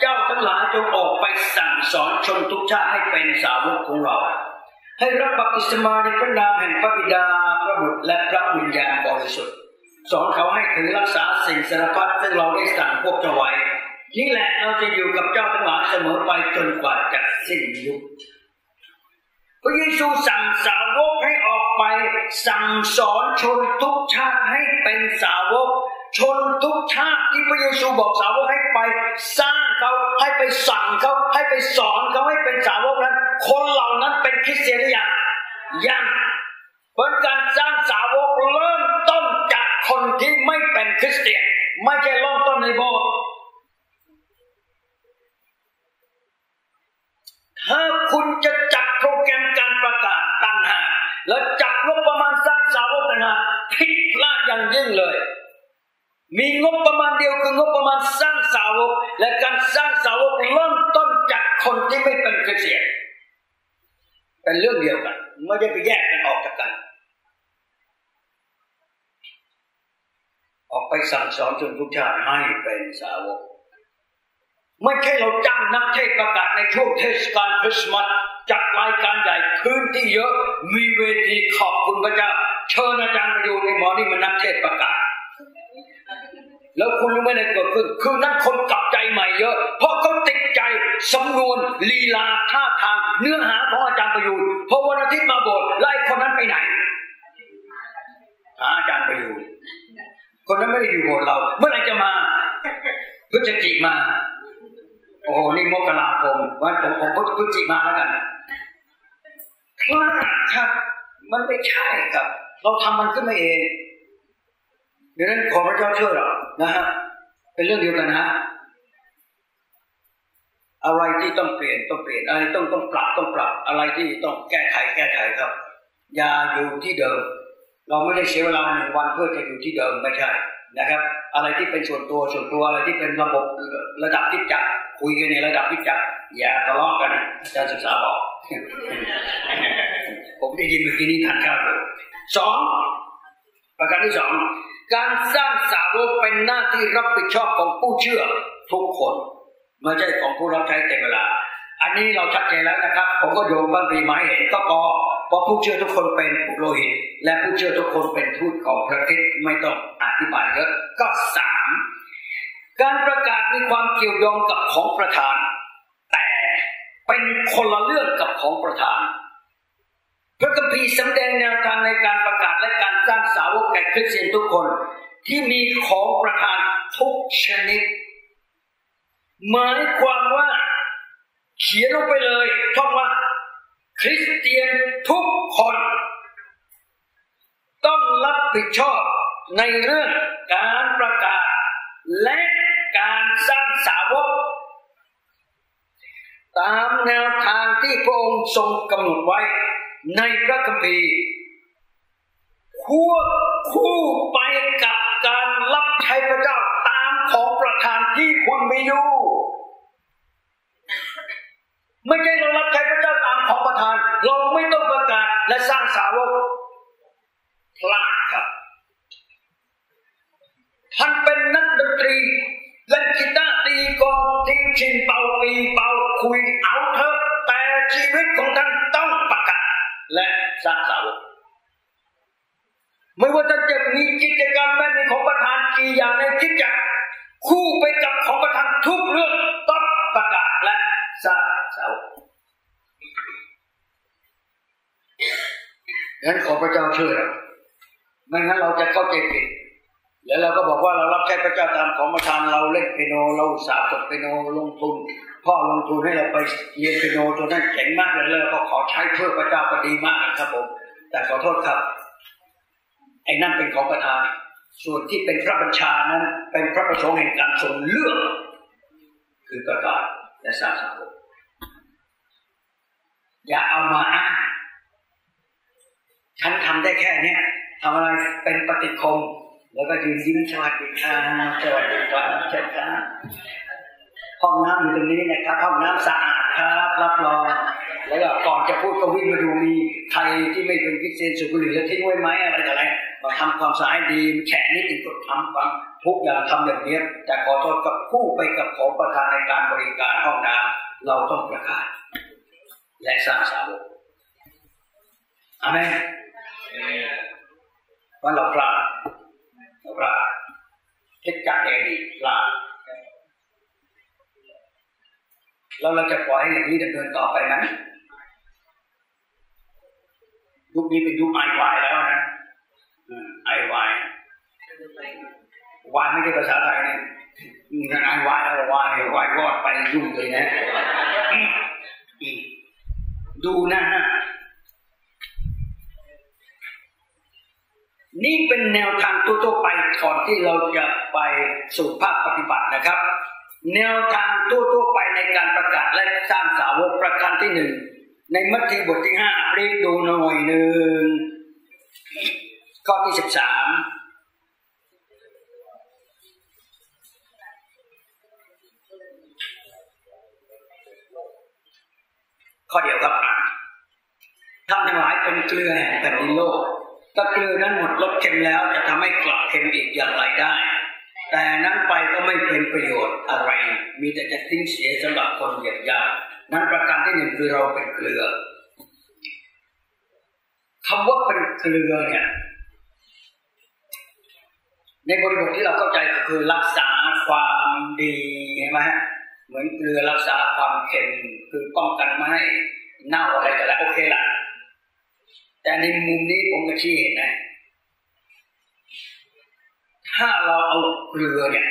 เจ้าทั้งหลายจงออกไปสั่งสอนชนทุกชาติให้เป็นสาวกของเรา ให้รับบัพติศมาในพระนามแห่งพระบิดาพระบุตรและพระวิญญาณบริสุทธิ์สอนเขาให้ถือรักษาสิ่งสารพัดซึ่งเราได้สั่งพวกเจ้าไว้นี่แหละเราจะอยู่กับเจ้าทั้งหลายเสมอไปจนกว่าจะสิ้นยุค พระเยซูสั่งสาวกให้ออกไป สั่งสอนชนทุกชาติให้เป็นสาวก ชนทุกชาติที่พระเยซูบอกสาวกให้ไป สร้างเขาให้ไปสั่งเขาให้ไปสอนเขาให้เป็นสาวกนั้น คนเหล่านั้นเป็นคริสเตียนหรือยังยังเพราะการสร้างสาวกเริ่มต้นจากคนที่ไม่เป็นคริสเตียน ไม่ใช่เริ่มต้นในโบสถ์ถ้าคุณจะจัด อย่างยิ่งเลย มีงบประมาณเดียวคืองบประมาณสร้างสาวก และการสร้างสาวกเริ่มต้นจากคนที่ไม่เป็นคริสเตียนเป็นเรื่องเดียวกัน ไม่ได้ไปแยกกันออกจากกัน ออกไปสั่งสอนจนทุกชาติให้เป็นสาวก ไม่ใช่เราจ้างนักเทศประกาศในช่วงเทศกาลคริสต์มาสจัดรายการใหญ่พื้นที่เยอะมีเวทีขอบคุณพระเจ้า เชิญอาจารย์มาอยู่ในหมอนี่มันนักเทศประกาศแล้วคุณรู้ไหมในเกิดขึ้น คือนั้นคนกลับใจใหม่เยอะ เพราะเขาติดใจสำนวนลีลาท่าทาง เนื้อหาของอาจารย์ประยูนพอวันอาทิตย์มาโบสถ์ไล่คนนั้นไปไหนหาอาจารย์ประยูนคนนั้นไม่ได้อยู่โบสถ์เรา เมื่อไหร่จะมาพฤศจิมา โอ้โหนี่มกราคมวันผมผมพุทธจิมาแล้วกันพลาดครับ มันไม่ใช่ครับ เราทำมันขึ้นมาเองเดี๋ยวนั้นขอพระเจ้าช่วยเรานะฮะเป็นเรื่องเดียวกันนะอะไรที่ต้องเปลี่ยนต้องเปลี่ยนอะไรต้องต้องปรับต้องปรับ อะไรที่ต้องแก้ไขแก้ไขครับ อย่าอยู่ที่เดิม เราไม่ได้เสียเวลาหนึ่งวันเพื่อจะอยู่ที่เดิมไม่ใช่นะครับ อะไรที่เป็นส่วนตัวส่วนตัวอะไรที่เป็นระบบระดับทิศจักรคุยกันในระดับทิศจักรอย่าทะเลาะกันอาจารย์ศึกษาบอกผมได้ยินเมื่อกี้นี้ทานข้าวเลย สองประการที่สองการสร้างสาวกเป็นหน้าที่รับผิดชอบของผู้เชื่อทุกคนไม่ใช่ของผู้รับใช้เต็มเวลา อันนี้เราชัดเจนแล้วนะครับ ผมก็โยงบางปีมาเห็นก็พอเพราะผู้เชื่อทุกคนเป็นโรหิต และผู้เชื่อทุกคนเป็นทูตของพระคิดไม่ต้องอธิบายเยอะก็สามการประกาศมีความเกี่ยวโยงกับของประธาน แต่เป็นคนละเรื่องกับของประธาน พระคัมภีร์สำแดงแนวทางในการประกาศและการสร้างสาวกแก่คริสเตียนทุกคน ที่มีของประธานทุกชนิด หมายความว่า เขียนลงไปเลยท่องว่า คริสเตียนทุกคน ต้องรับผิดชอบในเรื่องการประกาศ และการสร้างสาวก ตามแนวทางที่พระองค์ทรงกำหนดไว้ ในพระคัมภีร์ควบคู่ไปกับการรับใช้พระเจ้าตามของประธานที่คุณไม่รู้ไม่ใช่เรารับใช้พระเจ้าตามของประธาน เราไม่ต้องประกาศและสร้างสาวกพลาดครับท่านเป็นนักดนตรีเล่นกีตาร์ตีกองทิ้งชินเป่าปีเป่าคุยเอาเถอะแต่ชีวิตของท่าน และสร้างสาวกไม่ว่าจะจะมีกิจกรรมแม้มีของประธานกี่อย่างในจิตจักคู่ไปกับของประธานทุกเรื่องต้องประกาศและสร้างสาวกงั้นขอพระเจ้าช่วยเราไม่งั้นเราจะเข้าใจผิดแล้วเราก็บอกว่าเรารับใช้พระเจ้าตามของประทานเราเล่นเปียโนเราสาจบเปียโนลงทุน พ่อลงทุนให้เราไปเรียนเปียโนจนนั้นเจ๋งมากเลยแล้วก็ขอใช้เพื่อพระเจ้าก็ดีมากครับผม แต่ขอโทษครับ ไอ้นั่นเป็นของประธาน ส่วนที่เป็นพระบัญชานั้น เป็นพระประสงค์แห่งการทรงเลือก คือประกาศและสร้างสาวกอย่าเอามาอ้างฉันทำได้แค่เนี้ยทำอะไรเป็นปฏิคม แล้วก็ยืนยิ้มสวัสดีค่ะสวัสดีครับเชิญครับ ห้องน้ำอยู่ตรงนี้นะครับห้องน้ำสะอาดครับรับรองแล้วก็ก่อนจะพูดก็วิ่งมาดูมีใครที่ไม่เป็นพิเศษสุบุหรี่แล้วทิ้งไว้ไหมอะไรต่ออะไรมาทำความสะอาดดีแฉะนิดนึงก็ทำความทุกอย่างทำอย่างนี้แต่ขอโทษกับคู่ไปกับของประธานในการบริการห้องน้ำเราต้องประกาศ และสร้างสาวกอเมนวันเราพลาดพลาดคิดจากเอดีพลาด แล้วเราจะปล่อยให้อย่างนี้ดำเนินต่อไปไหมยุคนี้เป็นยุคไอวายแล้วนะไอวายวายไม่ใช่ภาษาไทยนะไอวายแล้ววายวายรอดไปยุ่งเลยนะดูนะฮะนี่เป็นแนวทางทั่วๆไปก่อนที่เราจะไปสู่ภาคปฏิบัตินะครับ แนวทางทั่วๆไปในการประกาศและสร้างสาวกประการที่หนึ่งในมัทธิวบทที่ห้าเรียกดูหน่อยหนึ่งข้อที่สิบสามข้อเดียวครับท่านทั้งหลายเป็นเกลือแห่งแผ่นดินโลกถ้าเกลือนั้นหมดรสเค็มแล้วจะทำให้กลับเค็มอีกอย่างไรได้ แต่นั้นไปก็ไม่เป็นประโยชน์อะไร มีแต่จะทิ้งเสียสำหรับคนเหยียบย่ำนั้นประการที่หนึ่งคือเราเป็นเกลือคำว่าเป็นเกลือเนี่ย ในบริบทที่เราเข้าใจก็คือรักษาความดีใช่ไหมเหมือนเกลือรักษาความเค็มคือป้องกันไม่ให้เน่าอะไรกันแล้วโอเคละแต่ในมุมนี้ผมก็ชี้เห็นนะ ถ้าเราเอาเกลือเนี่ย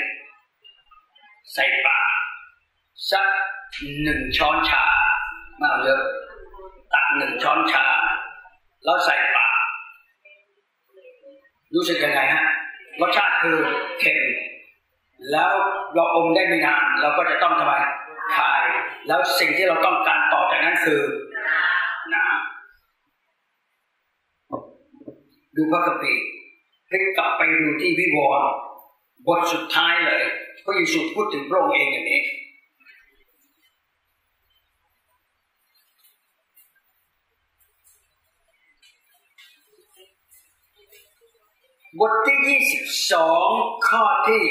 ใส่ปากสักหนึ่งช้อนชามาเยอะตักหนึ่งช้อนชา แล้วใส่ปากรู้สึกยังไงฮะรสชาติคือเค็มแล้วเราอมได้ไม่นานเราก็จะต้องทำไมคาย แล้วสิ่งที่เราต้องการต่อจากนั้นคือน้ำดูพระคัมภีร์ พลิกกลับไปดูที่วิวรณ์บทสุดท้ายเลยพระเยซูพูดถึงพระองค์เองอย่างนี้บทที่ยี่สิบสองข้อที่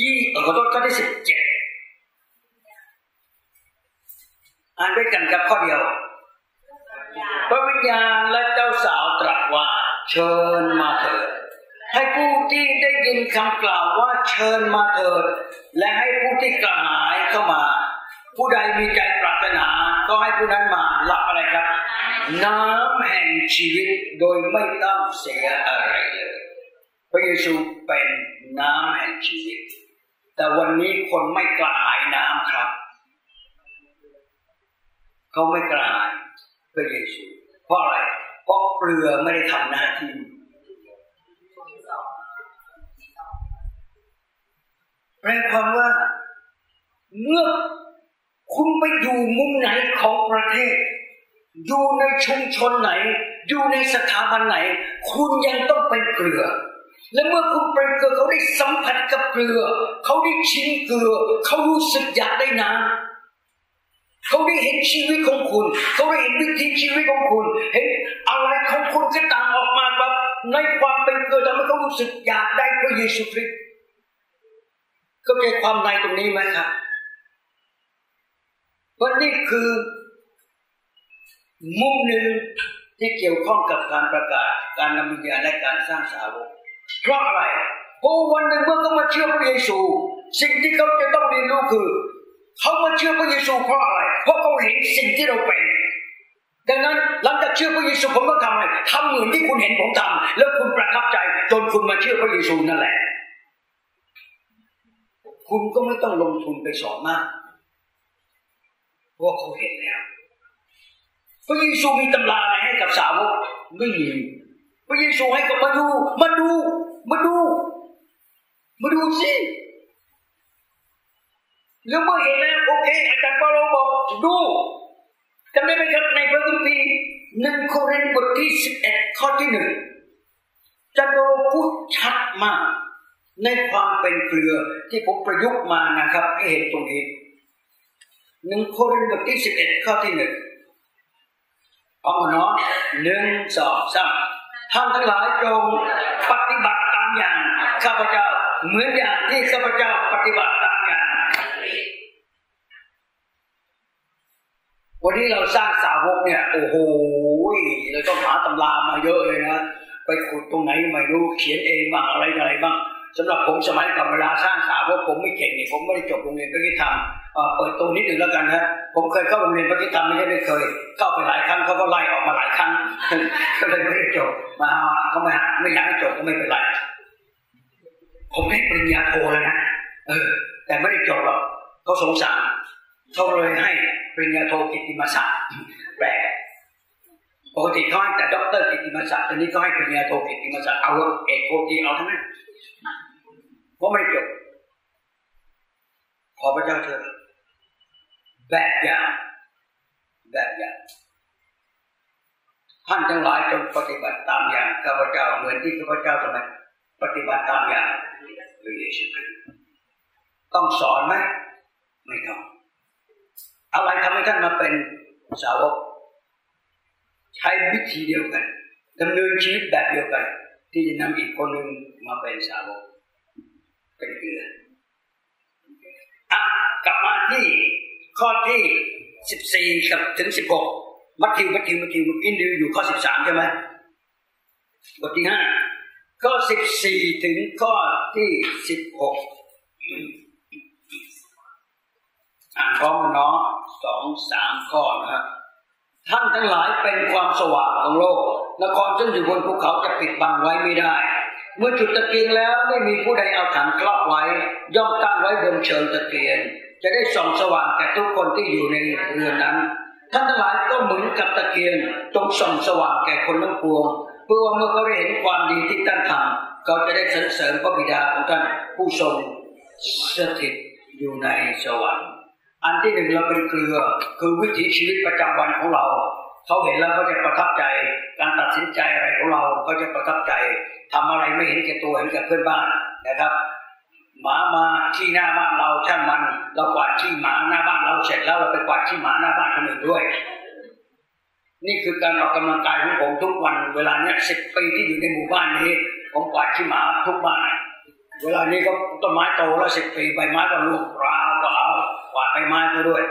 ยี่ขอโทษข้อที่สิบเจ็ดอ่านด้วยกันกับข้อเดียว พระวิญญาณและเจ้าสาวตรัสว่า เชิญมาเถิดให้ผู้ที่ได้ยินคำกล่าวว่าเชิญมาเถิด และให้ผู้ที่กระหายเข้ามา ผู้ใดมีใจปรารถนา ก็ให้ผู้นั้นมาหลับอะไรครับ น้ำแห่งชีวิตโดยไม่ต้องเสียอะไรเลยพระเยซูเป็นน้ำแห่งชีวิต แต่วันนี้คนไม่กระหายน้ำครับ เขาไม่กระหายพระเยซูเพราะอะไร เพราะเปลือไม่ได้ทำหน้าที่แปลความว่าเมื่อคุณไปอยู่มุมไหนของประเทศ อยู่ในชุมชนไหน อยู่ในสถาบันไหน คุณยังต้องเป็นเกลือ และเมื่อคุณเป็นเกลือเขาได้สัมผัสกับเกลือ เขาได้ชิมเกลือ เขารู้สึกอยากได้น้ำ เขาได้เห็นชีวิตของคุณ เขาได้เห็นวิถีชีวิตของคุณ เห็นอะไรของคุณก็ต่างออกมาแบบในความเป็นเกิดทำให้เขารู้สึกอยากได้พระเยซูคริสต์เขาใจความในตรงนี้ไหมครับเพราะนี่คือมุมหนึ่งที่เกี่ยวข้องกับการประกาศ การนำวิญญาณและการสร้างสาวกเพราะอะไรเพราะวันหนึ่งเมื่อเขามาเชื่อพระเยซู สิ่งที่เขาจะต้องเรียนรู้คือ เขามาเชื่อพระเยซูเพราะอะไร เพราะเขาเห็นสิ่งที่เราเป็น ดังนั้นหลังจากเชื่อพระเยซูผมก็ทำอะไรทำเหมือนที่คุณเห็นผมทำแล้วคุณประทับใจ จนคุณมาเชื่อพระเยซูนั่นแหละ คุณก็ไม่ต้องลงทุนไปสอนมากเพราะเขาเห็นแล้วพระเยซูมีตำราอะไรให้กับสาวกไม่มีพระเยซูให้กับมาดู มาดู มาดู มาดูสิ แล้วเมื่อเห็นแล้วโอเคอาจารย์เปาโลบอกดูจำได้ไหมครับในพระคัมภีร์หนึ่งโครินธ์บทที่สิบเอ็ดข้อที่หนึ่งจะโดพูดชัดมากในความเป็นเกลือที่ผมประยุกต์มานะครับให้เห็นตรงนี้หนึ่งโครินธ์บทที่สิบเอ็ดข้อที่หนึ่งเอาเนาะหนึ่งสองสามท่านทั้งหลายจงปฏิบัติตามอย่างข้าพเจ้า เหมือนอย่างที่ข้าพเจ้าปฏิบัติตามอย่าง วันนี้เราสร้างสาวกเนี่ยโอ้โหเราต้องหาตำรามาเยอะเลยนะไปขุดตรงไหนไม่รู้เขียนเองบ้างอะไรอะไรบ้างสำหรับผมสมัยก่อนเวลาสร้างสาวกผมไม่เก่งนี่ผมไม่ได้จบโรงเรียนพระก็ที่ทำเปิดตัวนิดหนึ่งแล้วกันนะผมเคยเข้าโรงเรียนปฏิธรรมไม่ได้ไม่เคย เข้าไปหลายครั้งเขาก็ไล่ออกมาหลายครั้งก็เลยไม่ได้จบมาเขาไม่หาไม่อยากให้จบก็ไม่เป็นไรผมได้ปริญญาโทแล้วนะเออแต่ไม่ได้จบหรอกเขาสงสาร เขาเลยให้ปริญญาโทกิตติมศักดิ์แปลกปกติเขาให้แต่ด็อกเตอร์กิตติมศักดิ์ตอนนี้เขาให้ปริญญาโทกิตติมศักดิ์เอาเอกโทตีเอาทั้งนั้นเพราะไม่จบขอพระเจ้าเถิดแบบอย่างแบบอย่างท่านทั้งหลายจงปฏิบัติตามอย่างข้าพเจ้าเหมือนที่ข้าพเจ้าทำไมปฏิบัติตามอย่างพระเยซูคริสต์ต้องสอนไหมไม่ต้อง อะไรทำให้ท่านมาเป็นสาวก ใช้วิธีเดียวกันดำเนินชีวิตแบบเดียวกัน ที่จะนำอีกคนหนึ่งมาเป็นสาวก เป็นเกลืออะกลับมาที่ข้อที่สิบสี่กับถึงสิบหกมัทธิวมัทธิวมัทธิวอินดิวอยู่ข้อสิบสามใช่ไหมบทที่ห้าข้อสิบสี่ถึงข้อที่สิบหกอ่านพร้อมกันเนาะ สองสามข้อนะครับท่านทั้งหลายเป็นความสว่างของโลก นครซึ่งอยู่บนภูเขาจะปิดบังไว้ไม่ได้ เมื่อจุดตะเกียงแล้วไม่มีผู้ใดเอาถังครอบไว้ ย่อมตั้งไว้บนเชิงตะเกียง จะได้ส่องสว่างแก่ทุกคนที่อยู่ในเรือนนั้น ท่านทั้งหลายก็เหมือนกับตะเกียงจงส่องสว่างแก่คนทั้งปวง เพื่อว่าเมื่อเขาได้เห็นความดีที่ท่านทำเขาจะได้สรรเสริญพระบิดาของท่านผู้ทรงสถิตอยู่ในสวรรค์ อันที่หนึ่งเราเป็นเกลือ คือวิถีชีวิตประจำวันของเรา เขาเห็นแล้วก็จะประทับใจ การตัดสินใจอะไรของเราก็จะประทับใจทำอะไรไม่เห็นแก่ตัวเห็นแก่เพื่อนบ้านนะครับ หมามาที่หน้าบ้านเราช่างมันเรากวาดที่หมาหน้าบ้านเราเสร็จแล้วเราไปกวาดที่หมาหน้าบ้านคนอื่นด้วย นี่คือการออกกำลังกายของผมทุกวัน เวลาเนี้ยสิบปีที่อยู่ในหมู่บ้านนี้ผมกวาดที่หมาทุกบ้านเวลานี้ก็ต้นไม้โตแล้วสิบปีใบไม้ก็ลูกร ก็เอากวาดใบไม้ก็ด้วย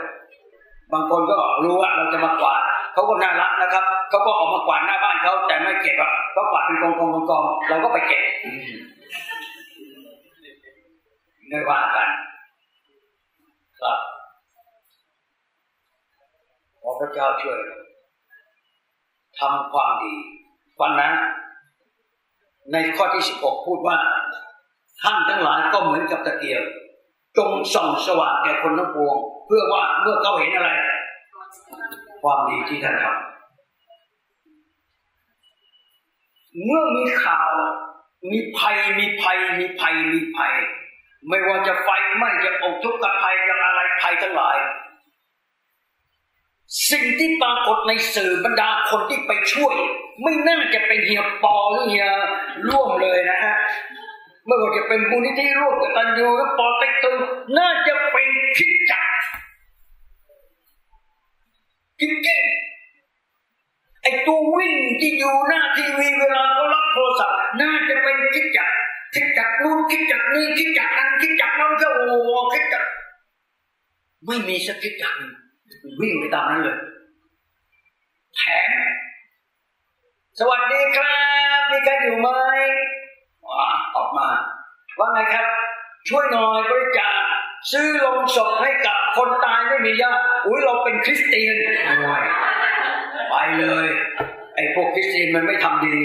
บางคนก็รู้ว่าเราจะมากวาดเขาก็น่ารักนะครับเขาก็ออกมากวาดหน้าบ้านเขาแต่ไม่เก็บอะเขากวาดเป็นกองกองกองเราก็ไปเก็บไม่ว่ากันครับขอพระเจ้าช่วยทำความดี วันนั้น ในข้อที่สิบหกพูดว่าท่านทั้งหลายก็เหมือนกับตะเกียบ จงส่องสว่างแก่คนทั้งปวง เพื่อว่าเมื่อเขาเห็นอะไร ความดีที่ท่านทำเมื่อมีข่าว มีภัยมีภัย มีภัยมีภัย ไม่ว่าจะไฟไหม้จะอกทุกข์กับภัยจะอะไรภัยทั้งหลาย สิ่งที่ปรากฏในสื่อบรรดาคนที่ไปช่วย ไม่น่าจะเป็นเฮียปอหรือเฮียร่วมเลยนะฮะ ไม่ว่าจะเป็นบุญที่ร่วมกับตันยูหรือปอเต็กตึงน่าจะเป็นคิดจักจริงๆไอ้ตัววิ่งที่อยู่หน้าทีวีเวลาเขารับโทรศัพท์น่าจะเป็นคิดจักคิดจักนู้นคิดจักนี้คิดจักนั้นคิดจักนั้นก็โอ้คิดจักไม่มีสักคิดจักวิ่งไปตามนั้นเลยแถมสวัสดีครับมีใครอยู่ไหม ออกมา ว่าไงครับ ช่วยหน่อยบริจาคซื้อลงศพให้กับคนตายไม่มีญาติอุ้ยเราเป็นคริสเตียนไปเลยไอ้พวกคริสเตียนมันไม่ทำดี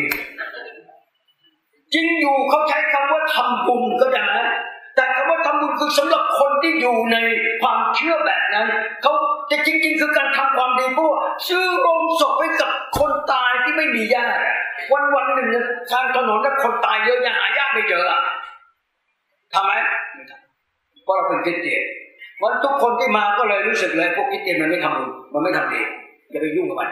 จริงอยู่เขาใช้คำว่าทำบุญก็ได้ แต่คำว่าทำบุญคือสำหรับคนที่อยู่ในความเชื่อแบบนั้นเขาจะจริง ๆ คือการทำความดีเพราะซื้อโรงศพให้กับคนตายที่ไม่มีญาติวันวันหนึ่งทางถนนถ้าคนตายเยอะยังหาญาติไม่เจอทำไหมไม่ทำเพราะเราเป็นคิดเตียนวันทุกคนที่มาก็เลยรู้สึกเลยพวกคิดเตียนมันไม่ทำบุญมันไม่ทำดีอย่าไปยุ่งกับมัน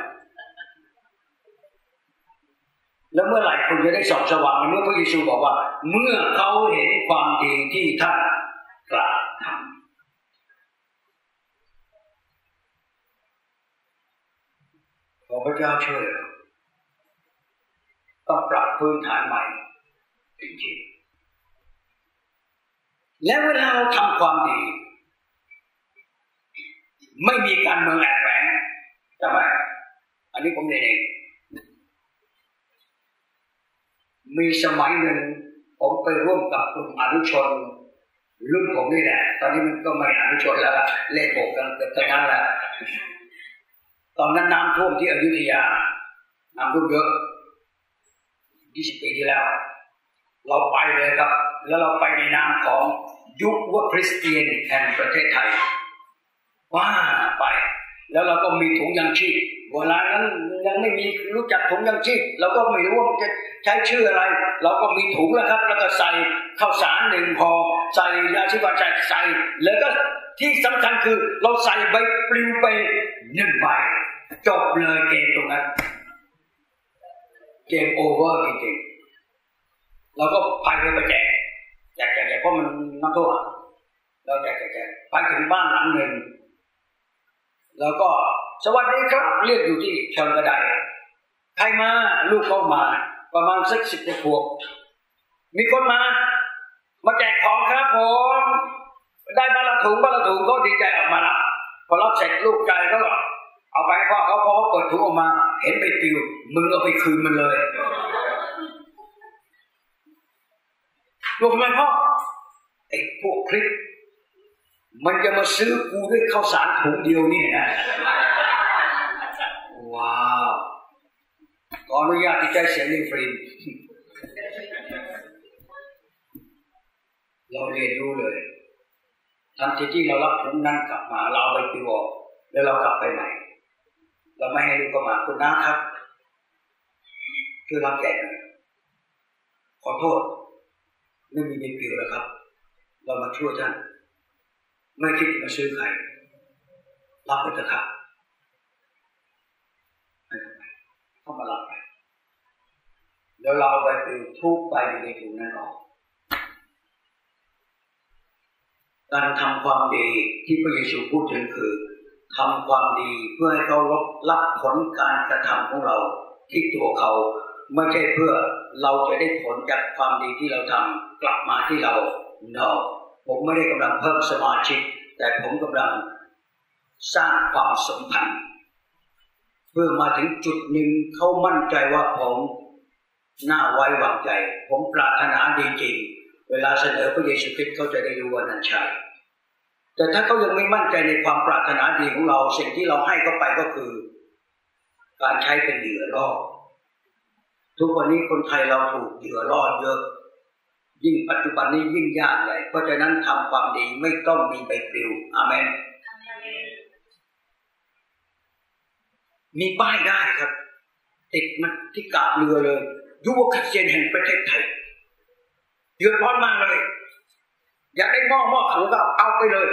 แล้วเมื่อไหร่คุณจะได้ส่องสว่างเมื่อพระเยซูบอกว่า เมื่อเขาเห็นความดีที่ท่านกล่าวทำขอพระเจ้าช่วยต้องปรับพื้นฐานใหม่จริงๆและเวลาเราทำความดี ไม่มีการเมืองแอบแฝงใช่ไมอันนี้ผมเอง มีสมัยหนึ่งผมไปร่วมกับกลุ่มอนุชน รุ่นผมนี่แหละ ตอนนี้มันก็ไม่อนุชนแล้วเลขหกกันเกือบทั้งนั้นแล้วตอนนั้นน้ำท่วมที่อยุธยา น้ำท่วมเยอะยี่สิบปีที่แล้ว เราไปเลยครับ แล้วเราไปในนามของยุคว่าคริสเตียนแห่งประเทศไทย ว่าไป แล้วเราก็มีถุงยังชีพเวลานั้นยังไม่มีรู้จักถุงยังชีพเราก็ไม่รู้ว่ามันจะใช้ชื่ออะไร เราก็มีถุงแล้วครับ แล้วก็ใส่ข้าวสารหนึ่งพอ ใส่ยาชีวใส่ใส่แล้วก็ที่สำคัญคือเราใส่ใบปลิวไปหนึ่งใบจบเลยเกมตรงนั้นเกมโอเวอร์จริงๆเราก็พายเรือไปแจกแจกแจกเพราะมันน้ำท่วมเราแจกแจกไปถึงบ้านหลังหนึ่ง แล้วก็สวัสดีครับเรียกอยู่ที่เชิงกระไดใครมาลูกเข้ามา ประมาณสักสิบขวบมีคนมา มาแจกของครับผมได้บาละถุงบาละถุงก็ดีใจออกมาละพอรับเสร็จลูกใจก็เอาไปพ่อเขาพอเขาเปิดถุงออกมา เห็นไปติวมึงเอาไปคืนมันเลยลูกทำไมพ่อไอ้พวกคลิป มันจะมาซื้อกูด้วยข้าวสารถุงเดียวนี่นะว้าวขออนุญาตที่จเสียงในฟรีเราเรียนรู้เลยทันทีที่เรารับถุงนั้นกลับมา เราไปติวแล้วเรากลับไปใหม่ เราไม่ให้ลูกก็มาคุณน้าครับช่วยรับแจกหน่อยขอโทษ ไม่มีเงินปิวแล้วครับ เรามาช่วยท่าน ไม่คิดมาซื้อใครรับไปเถอะครับเข้ามารับไปแล้วเราไปปิวทุกใบในถุงนั้นออกการทำความดีที่พระเยซูพูดถึงคือทำความดีเพื่อให้เขาลดรับผลการกระทำของเราที่ตัวเขา ไม่ใช่เพื่อเราจะได้ผลจากความดีที่เราทำกลับมาที่เราเนา ผมไม่ได้กำลังเพิ่มสมาชิก แต่ผมกำลังสร้างความสมพันธ์เพื่อมาถึงจุดหนึ่งเขามั่นใจว่าผมน่าไว้วางใจ ผมปรารถนาดีจริง เวลาเสนอพระเยซูคริสต์เขาจะได้รู้ว่านั้นใช่แต่ถ้าเขายังไม่มั่นใจในความปรารถนาดีของเรา สิ่งที่เราให้เขาไปก็คือ การใช้เป็นเหยื่อล่อทุกวันนี้คนไทยเราถูกเหยื่อล่อเยอะ ยิ่งปัจจุบันนี้ยิ่งยากใหญ่เพราะฉะนั้นทำความดีไม่ต้องมีใบปลิวอาเมนมีป้ายได้ครับ ติดมันที่กาบเรือเลยยุวคริสเตียนแห่งประเทศไทยเดือดร้อนมากเลย อยากได้หม้อหม้อหุงข้าวเอาไปเลย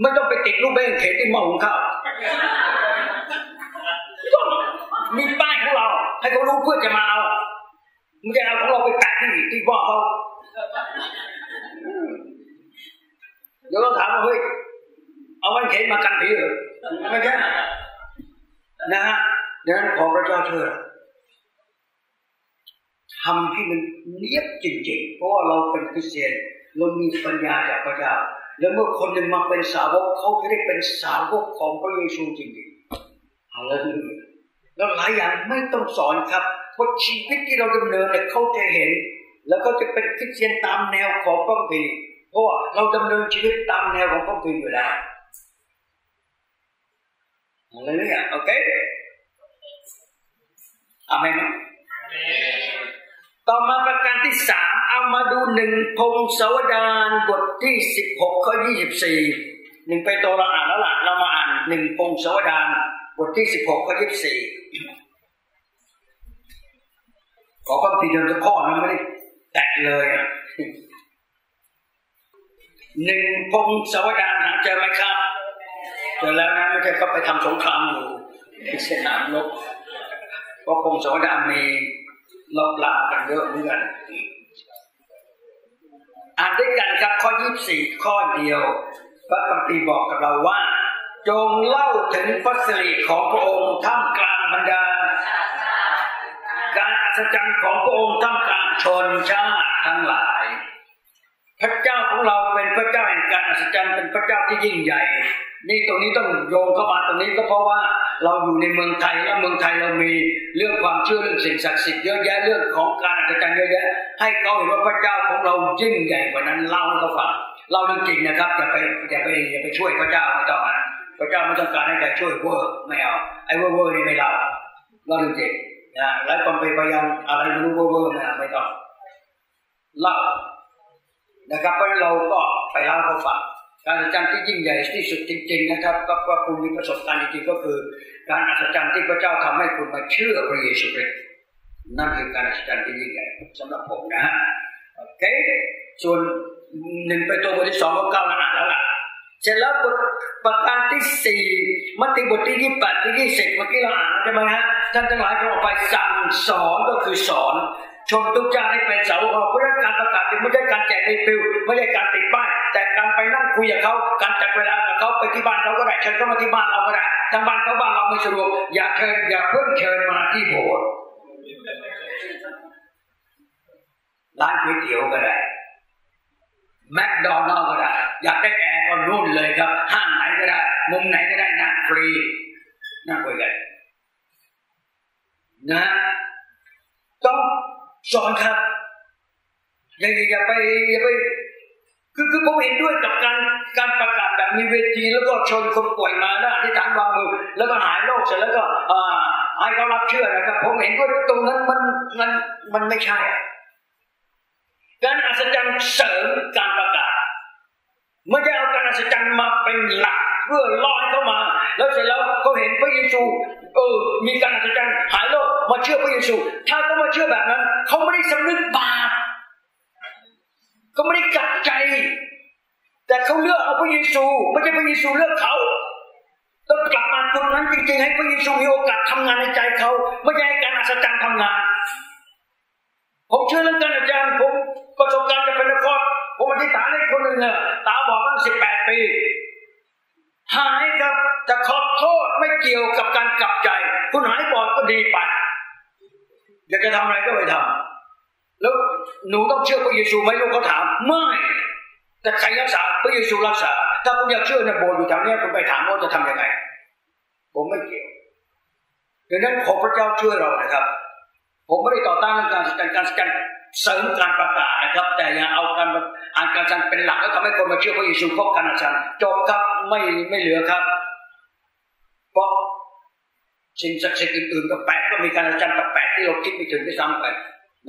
ไม่ต้องไปติดลูกเบ้งเข็นที่หม้อหุงข้าวมีป้ายของเรา ให้เขารู้เพื่อจะมาเอามึงจะเอาของเราไปแปะที่ที่บ่อเขา เดี๋ยวเราถามว่าเฮ้ยเอาไว้เข็นมากันผีเหรอไม่ใช่นะฮะดังนั้นขอพระเจ้าช่วยทำให้มันเนียบจริงๆ เพราะว่าเราเป็นคริสเตียนเรามีปัญญาจากพระเจ้า แล้วเมื่อคนหนึ่งมาเป็นสาวกเขาจะได้เป็นสาวกของพระเยซูจริงๆฮาเลลูยาแล้วหลายอย่างไม่ต้องสอนครับเพราะชีวิตที่เราดำเนินเนี่ยเขาจะเห็น แล้วก็จะเป็นคริสเตียนตามแนวของพระคัมภีร์เพราะว่าเราดำเนินชีวิตตามแนวของพระคัมภีร์อยู่แล้วอะไรเนี่ยโอเคอเมนต่อมาประการที่สามเอามาดูหนึ่งพงศาวดารบทที่สิบหกข้อยี่สิบสี่หนึ่งไปตัวเราอ่านแล้วล่ะเรามาอ่านหนึ่งพงศาวดารบทที่สิบหกข้อยี่สิบสี่ขอความปีเดินจะข้อนะไม่ได้ แตะเลยอะหนึ่งพงศาวดารหาเจอไหมครับเจอแล้วนะไม่ใช่ก็ไปทำสงครามอยู่ที่สนามรบเพราะพงศาวดารมีลบลากันเยอะเหมือนกันอ่านด้วยกันครับข้อยี่สี่ข้อเดียว พระคัมภีร์บอกกับเราว่า จงเล่าถึงพระสิริของพระองค์ท่ามกลางบรรดา การอัศจรรย์ของพระองค์ท่ามกลางชนชาติทั้งหลาย พระเจ้าของเราเป็นพระเจ้าแห่งการอัศจรรย์เป็นพระเจ้าที่ยิ่งใหญ่ นี่ตรงนี้ต้องโยงเข้ามาตรงนี้ก็เพราะว่าเราอยู่ในเมืองไทยแล้วเมืองไทยเรามีเรื่องความเชื่อเรื่องสิ่งศักดิ์สิทธิ์เยอะแยะเรื่องของการอัศจรรย์เยอะแยะ ให้เขาเห็นว่าพระเจ้าของเรายิ่งใหญ่กว่านั้นเล่าให้เขาฟังเล่าเรื่องจริงนะครับอย่าไปอย่าไปอย่าไปช่วยพระเจ้าไม่ต้องอะพระเจ้าไม่ต้องการให้ใครช่วยเวอร์ไม่เอาไอ้เวอร์เวอร์นี่ไม่เอาเล่าเรื่องจริง นะแล้วคนไปพยายามอะไรรู้เวอร์เวอร์ไม่เอาไม่ต้องเล่านะครับเพราะเราก็ไปเล่าเขาฟังการอัศจรรย์ที่ยิ่งใหญ่ที่สุดจริง ๆ นะครับ ก็ว่าคุณมีประสบการณ์จริงๆก็คือ การอัศจรรย์ที่พระเจ้าทำให้คุณมาเชื่อพระเยซูคริสต์นั่นคือการอัศจรรย์ที่ยิ่งใหญ่สำหรับผมนะฮะโอเคส่วนหนึ่งไปตัวบทที่สองก็เก้าอ่านแล้วล่ะเสร็จแล้วบทประการที่สี่มัทธิบทที่ยี่แปดที่ยี่สิบเมื่อกี้เราอ่านใช่ไหมฮะ ท่านทั้งหลายก็ออกไปสั่งสอนก็คือสอน ชนทุกเจ้าให้เป็นเสาหอกเพราะการประกาศไม่ใช่การแจกในฟิวไม่ใช่การติดป้ายแต่การไปนั่งคุยกับเขาการจัดเวลากับเขาไปที่บ้านเขาก็ได้เชิญเขามาที่บ้านเราก็ได้ทางบ้านเขาบ้านเราไม่สะดวกอย่าเชิญอย่าเพิ่งเชิญมาที่โบสถ์ร้านก๋วยเตี๋ยวก็ได้แมคโดนัลล์ก็ได้อยากได้แอร์ก็รุ่นเลยครับห้างไหนก็ได้มุมไหนก็ได้นั่งฟรีนั่งคุยกัน นะต้องสอนครับอย่าอย่าไปอย่าไปคือคือผมเห็นด้วยกับการการประกาศแบบมีเวทีแล้วก็ชนคนป่วยมาแล้วที่ฐานวางมือแล้วก็หายโรคเสร็จแล้วก็อ่าให้เขารับเชื่อนะครับ ผมเห็นว่าตรงนั้นมันมันมันไม่ใช่ การอัศจรรย์เสริมการประกาศไม่ใช่เอาการอัศจรรย์มาเป็นหลัก เพื่อล่อให้เขามา แล้วเสร็จแล้วเขาเห็นพระเยซูเออมีการอัศจรรย์หายโรคมาเชื่อพระเยซู ถ้าเขามาเชื่อแบบนั้นเขาไม่ได้สำนึกบาปเขาไม่ได้กัดใจ แต่เขาเลือกเอาพระเยซูไม่ใช่พระเยซูเลือกเขาต้องกลับมาตรงนั้นจริงๆให้พระเยซูมีโอกาสทำงานในใจเขาไม่ใช่การอัศจรรย์ทำงาน ผมเชื่อเรื่องการอาจารย์ผมประสบการณ์จากเป็นนักรผมอธิษฐานให้คนหนึ่งเนี่ยตาบอดตั้งสิบแปดปี หายครับจะขอโทษไม่เกี่ยวกับการกลับใจ คุณหายบอดก็ดีไปอยากจะทำอะไรก็ไปทำแล้วหนูต้องเชื่อพระเยซูไหมลูกเขาถามไม่แต่ใครรักษาพระเยซูรักษา ถ้าคุณอยากเชื่อในโบสถ์อยู่แถวนี้คุณไปถามว่าจะทำยังไง ผมไม่เกี่ยวดังนั้นขอพระเจ้าช่วยเรานะครับ ผมไม่ได้ต่อต้านการการการการเสริมการประกาศนะครับ แต่อย่าเอาการอ่านการสันเป็นหลักแล้วทำให้คนมาเชื่อพระเยซูเพราะการอ่านจบครับไม่ไม่เหลือครับ เพราะสิ่งศักดิ์สิทธิ์อื่นๆกับแปดก็มีการอาจารย์กับแปดที่เราคิดไม่ถึงที่ซ้ำไป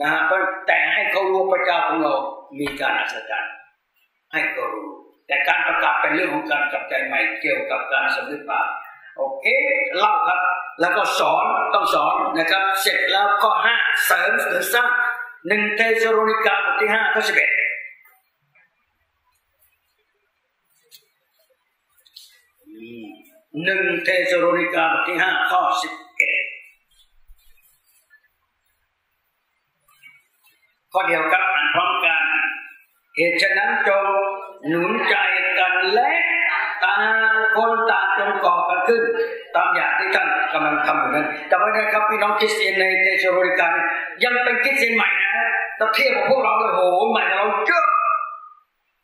นะฮะแต่ให้เขารู้พระเจ้าของเรามีการอัศจรรย์ให้เขารู้แต่การประกาศเป็นเรื่องของการกลับใจใหม่เกี่ยวกับการสำนึกบาป โอเคเล่าครับ แล้วก็สอนต้องสอนนะครับ เสร็จแล้วก็ห้าเสริมหรือสร้างหนึ่งเทสโรนิกาบทที่ห้าข้อสิบเอ็ดหนึ่งเธสะโลนิกาบทที่ห้าข้อสิบเอ็ดข้อเดียวครับอ่านพร้อมกันเหตุฉะนั้นจงหนุนใจกันและ ต่างคนต่างจงก่อกันขึ้น ตามอย่างที่ท่านกำลังทำอยู่นั้นแต่ว่านะครับพี่น้องคริสเตียนในเธสะโลนิกายังเป็นคริสเตียนใหม่นะถ้าเทียบกับพวกเราเลยโหใหม่เราเยอะ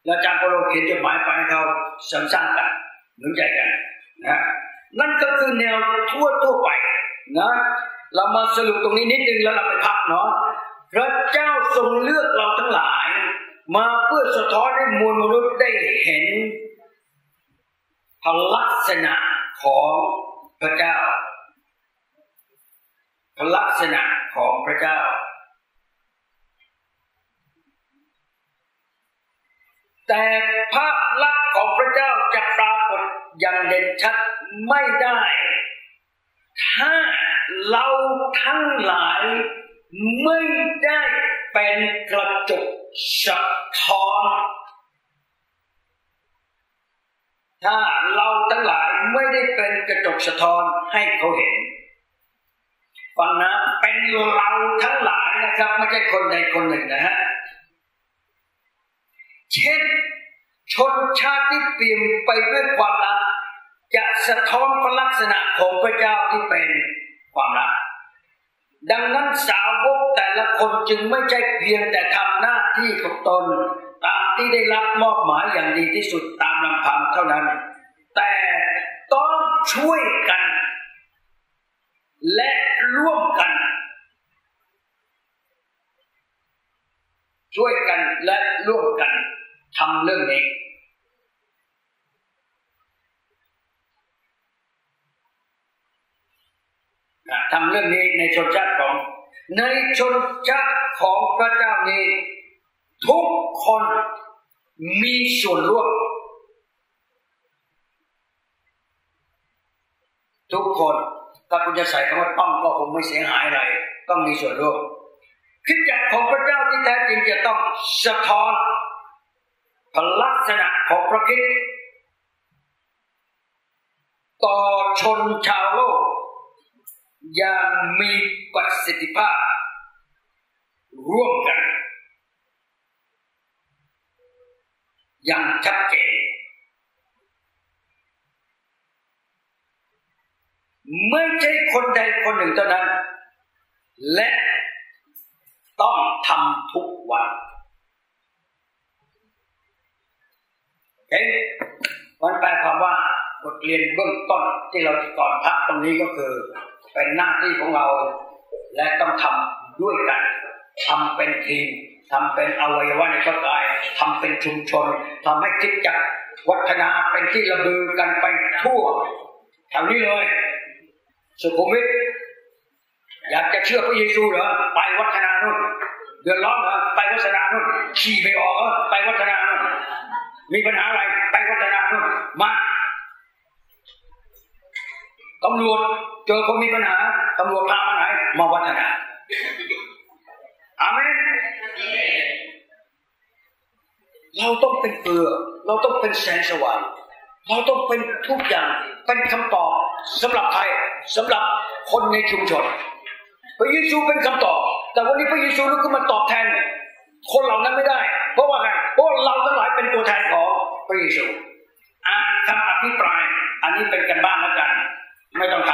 และอาจารย์โปโลเขียนจดหมายไปให้เขาสัมสร้างกันหนุนใจกันนะนั่นก็คือแนวทั่วทั่วไปนะเรามาสรุปตรงนี้นิดนึงแล้วเราไปพักเนาะพระเจ้าทรงเลือกเราทั้งหลาย มาเพื่อสะท้อนให้มวลมนุษย์ได้เห็น ลักษณะของพระเจ้าลักษณะของพระเจ้า แต่ภาพลักษณ์ของพระเจ้าจะปรากฏอย่างเด่นชัดไม่ได้ ถ้าเราทั้งหลายไม่ได้เป็นกระจกสะท้อน ถ้าเราทั้งหลายไม่ได้เป็นกระจกสะท้อนให้เขาเห็นฟังนะเป็นเราทั้งหลายนะครับไม่ใช่คนใดคนหนึ่งนะฮะเช่นชนชาติที่เปลี่ยนไปด้วยความรัก จะสะท้อนพระลักษณะของพระเจ้าที่เป็นความรัก ดังนั้นสาวกแต่ละคนจึงไม่ใช่เพียงแต่ทำหน้าที่ของตนามที่ได้รับมอบหมายอย่างดีที่สุดตามลำพังเท่านั้น แต่ต้องช่วยกัน และร่วมกัน ช่วยกันและร่วมกันทำเรื่องนี้ทำเรื่องนี้ในชนชาติของ ในชนชาติของพระเจ้านี้ ทุกคนมีส่วนร่วม ทุกคน ถ้าคุณจะใส่คำว่าต้องก็คงไม่เสียหายอะไร ต้องมีส่วนร่วมคิดจักของพระเจ้าที่แท้จริงจะต้องสะท้อนลักษณะของพระคิดต่อชนชาวโลก อย่างมีประสิทธิภาพ ร่วมกัน อย่างชัดเจนไม่ใช่คนใดคนหนึ่งเท่านั้น และต้องทำทุกวันเห็นมันแปลความว่าบทเรียนเบื้องต้นที่เราก่อนพักตรงนี้ก็คือ เป็นหน้าที่ของเรา และต้องทำด้วยกันทำเป็นทีม ทำเป็นอวัยวะในร่างกายทำเป็นชุมชนทำให้คิดจักวัฒนาเป็นที่ระบือกันไปทั่วแถวนี้เลย สุขุมวิทอยากจะเชื่อพระเยซูเหรอไปวัฒนานู่นเดือดร้อนเหรอไปวัฒนานู่นขี่ไม่ออกเหรอไปวัฒนานู่นมีปัญหาอะไรไปวัฒนานู่นมาตำรวจเจอคนมีปัญหาตำรวจพามาไหนมาวัฒนา อาเมนเราต้องเป็นเกลือ เราต้องเป็นแสงสว่างเราต้องเป็นทุกอย่างเป็นคำตอบสำหรับใครสำหรับคนในชุมชนพระเยซูเป็นคำตอบ แต่วันนี้พระเยซูลุกขึ้นมาตอบแทน คนเหล่านั้นไม่ได้ เพราะว่าไงเพราะเราทั้งหลายเป็นตัวแทนของพระเยซูอ่านคำอภิปราย อันนี้เป็นกันบ้านแล้วกัน ไม่ต้องท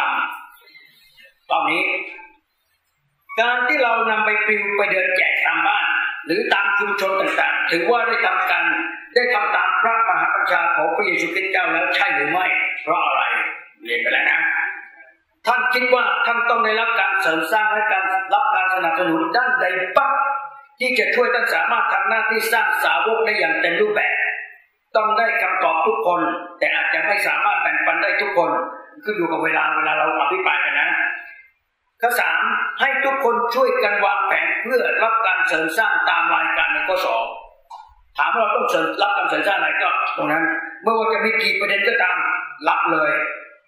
ำตอนนี้ การที่เรานำไปปลิวไปเดินแจกตามบ้าน หรือตามชุมชนต่างๆ ถือว่าได้ทำกันได้ทำตามพระมหาปัญชาของพระเยซูคริสต์เจ้าแล้วใช่หรือไม่ เพราะอะไรเรียนไปแล้วนะ ท่านคิดว่าท่านต้องได้รับการเสริมสร้างและการรับการสนับสนุนด้านใดบ้างที่จะช่วยท่านสามารถทำหน้าที่สร้างสาวกได้อย่างเต็มรูปแบบ ต้องได้คำตอบทุกคน แต่อาจจะไม่สามารถแบ่งปันได้ทุกคนขึ้นอยู่กับเวลาเวลาเราอภิปรายกันนะ ข้อสามให้ทุกคนช่วยกันวางแผนเพื่อรับการเสริมสร้างตามรายการในข้อสองถามว่าเราต้องเสริมรับการเสริมสร้างอะไรก็ตรงนั้นเมื่อว่าจะมีกี่ประเด็นก็ตามรับเลย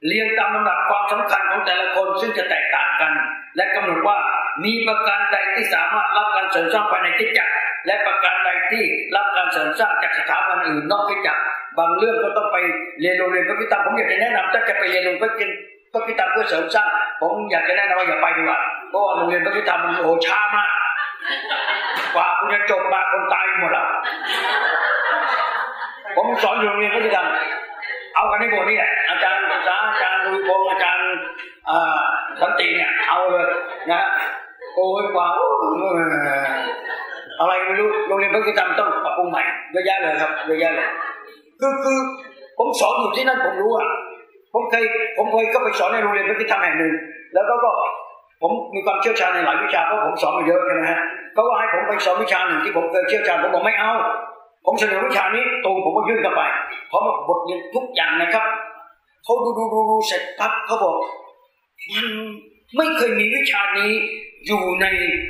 เรียงตามลำดับความสำคัญของแต่ละคนซึ่งจะแตกต่างกัน และกำหนดว่ามีประการใดที่สามารถรับการเสริมสร้างภายในกิจจักรและประการใดที่รับการเสริมสร้างจากสถาบันอื่นนอกกิจจักรบางเรื่องก็ต้องไปเรียนโรงเรียนพระพิตามผมอยากจะแนะนำถ้าจะไปเรียนโรงเรียน พระพิตามเพื่อเสริมสร้าง ผมอยากจะแนะนำว่าอย่าไปดีกว่าเพราะว่าโรงเรียนพระพิตามมันโอช้ามากกว่าคุณจะจบมาคนตายหมดแล้วผมสอนอยู่โรงเรียนพระพิตามเอากันในบทนี้แหละอาจารย์ภาษาอาจารย์ลุยพงอาจารย์สันติเนี่ย เอาเลยนะโอ้ยกว่าอะไรไม่รู้โรงเรียนพระกิตามต้องปรับปรุงใหม่เยอะแยะเลยครับเยอะแยะเลยคือคือผมสอนอยู่ที่นั่นผมรู้อะ ผมเคยผมเคยก็ไปสอนในโรงเรียนพระกิตามแห่งหนึ่ง แล้วก็ก็ผมมีความเชี่ยวชาญในหลายวิชาเพราะผมสอนมาเยอะใช่ไหมฮะเขาก็ให้ผมไปสอนวิชาหนึ่งที่ผมเคยเชี่ยวชาญผมบอกไม่เอา ผมเสนอวิชานี้ตรงผมก็ยื่นเข้าไปเพราะบทเรียนทุกอย่างนะครับเขาดูดูดูดูเสร็จปั๊บเขาบอกมันไม่เคยมีวิชานี้อยู่ใน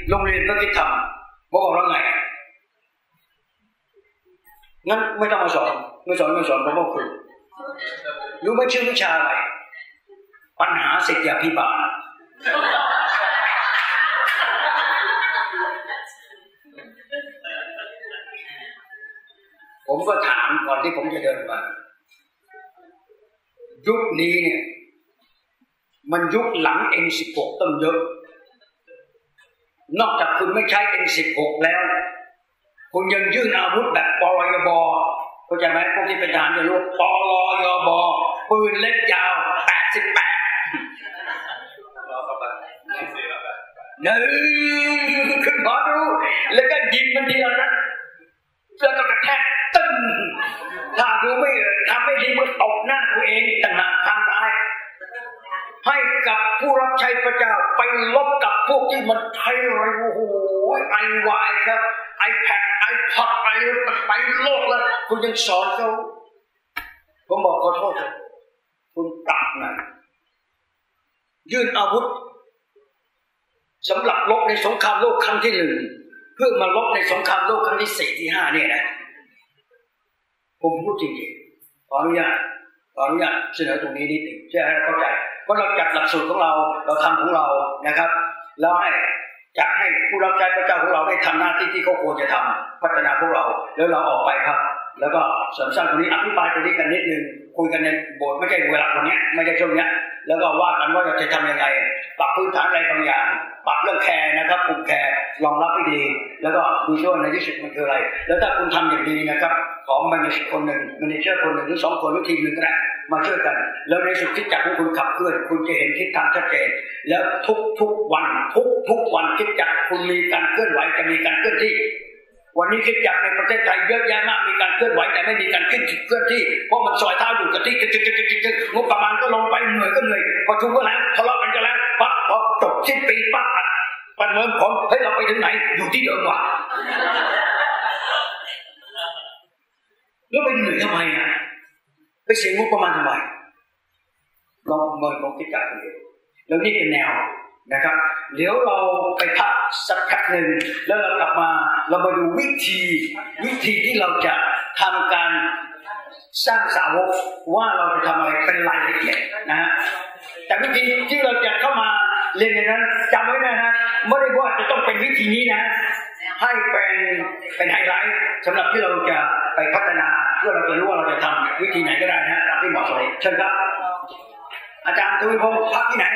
โรงเรียนพระกิธรรมบอกว่าไงงั้นไม่ต้องมาสอนไม่สอนไม่สอนผมก็คือ รู้ไหมชื่อวิชาอะไร ปัญหาเศรษฐพิบาลผมก็ถามก่อนที่ผมจะเดินมายุคนี้เนี่ย มันยุคหลัง N16 ต้องเยอะนอกจากคุณไม่ใช้ N16 แล้ว คุณยังยื่นอาวุธแบบปลยบ เข้าใจไหมพวกที่เป็นทหารจะรู้ปลยบปืนเล็กยาว88หนึ่งคุณพอดูแล้วก็ยิงมันทีละนัดแล้วก็กระแทกตึ้งถ้าดูไม่ทำไม่ดีมันตกหน้าตัวเองต่างหากทางตายให้กับผู้รับใช้พระเจ้าไปลบกับพวกที่มันใช้ไรโอ้โหไอวายครับไอแพด พอดไอไปโลกแล้วคุณยังสอนเขาผมบอกขอโทษคุณตัดนะยื่นอาวุธสำหรับลบในสงครามโลกครั้งที่หนึ่งเพื่อมาลบในสงครามโลกครั้งที่สี่ที่ห้าเนี่ยนะผมพูดจริงๆขออนุญาตขออนุญาตเสนอตรงนี้นิดหนึ่งเพื่อให้เข้าใจเพราะเราจัดหลักสูตรของเราเราทำของเรานะครับ แล้วให้ จะให้ผู้รับใช้พระเจ้าของเราได้ทำหน้าที่ที่เขาควรจะทำพัฒนาพวกเราแล้วเราออกไปครับ แล้วก็เสริมสร้างตรงนี้อภิปรายตรงนี้กันนิดนึงคุยกันในโบสถ์ไม่ใช่เวลาตรงนี้ไม่ใช่ช่วงนี้แล้วก็ว่ากันว่าเราจะทำยังไงปรับพื้นฐานอะไรบางอย่าง ปรับเรื่องแคร์นะครับกลุ่มแคร์รองรับให้ดี แล้วก็ดูช่วยในที่สุดมันคืออะไร แล้วถ้าคุณทำอย่างดีนะครับ ของมเนจคนหนึ่งมเนเจอร์คนหนึ่งหรือสองคนหรือทีมหนึ่งก็ได้ มาช่วยกัน แล้วในสุดที่จักของคุณขับเคลื่อนคุณจะเห็นทิศทางชัดเจนแล้วทุกทุกวันทุกทุกวันคิดจักคุณมีการเคลื่อนไหวจะมีการเคลื่อนที่ วันนี้คิดจักในประเทศไทยเยอะแยะมากมีการเคลื่อนไหวแต่ไม่มีการขึ้นเคลื่อนที่เพราะมันซอยเท้าอยู่กับที่งบประมาณก็ลงไปเหนื่อยก็เหนื่อยประชุมก็แล้วทะเลาะกันก็แล้วปั๊บพอจบสิ้นปีปั๊บประเมินผลเฮ้ยเราไปถึงไหนอยู่ที่เดิมว่ะแล้วไปเหนื่อยทำไมอะ ไปเสียงบประมาณทำไมลองเมินของคิดจักกันเลยแล้วนี่เป็นแนวนะครับ เดี๋ยวเราไปพักสักพักหนึ่งแล้วเรากลับมาเรามาดูวิธีวิธีที่เราจะทำการสร้างสาวกว่าเราจะทำอะไรเป็นรายละเอียดนะฮะแต่วิธีที่เราจะเข้ามาเรียนในนั้นจำไว้นะฮะไม่ได้ว่าจะต้องเป็นวิธีนี้นะ ให้เป็นเป็นไฮไลท์สำหรับที่เราจะไปพัฒนาเพื่อเราจะรู้ว่าเราจะทำวิธีไหนก็ได้นะตามที่เหมาะสมเชิญครับ อาจารย์ทวีพงศ์พักที่ไหน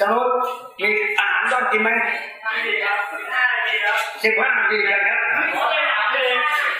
สนุกมีอาหารต้องกินไหมสิบห้านาทีครับเ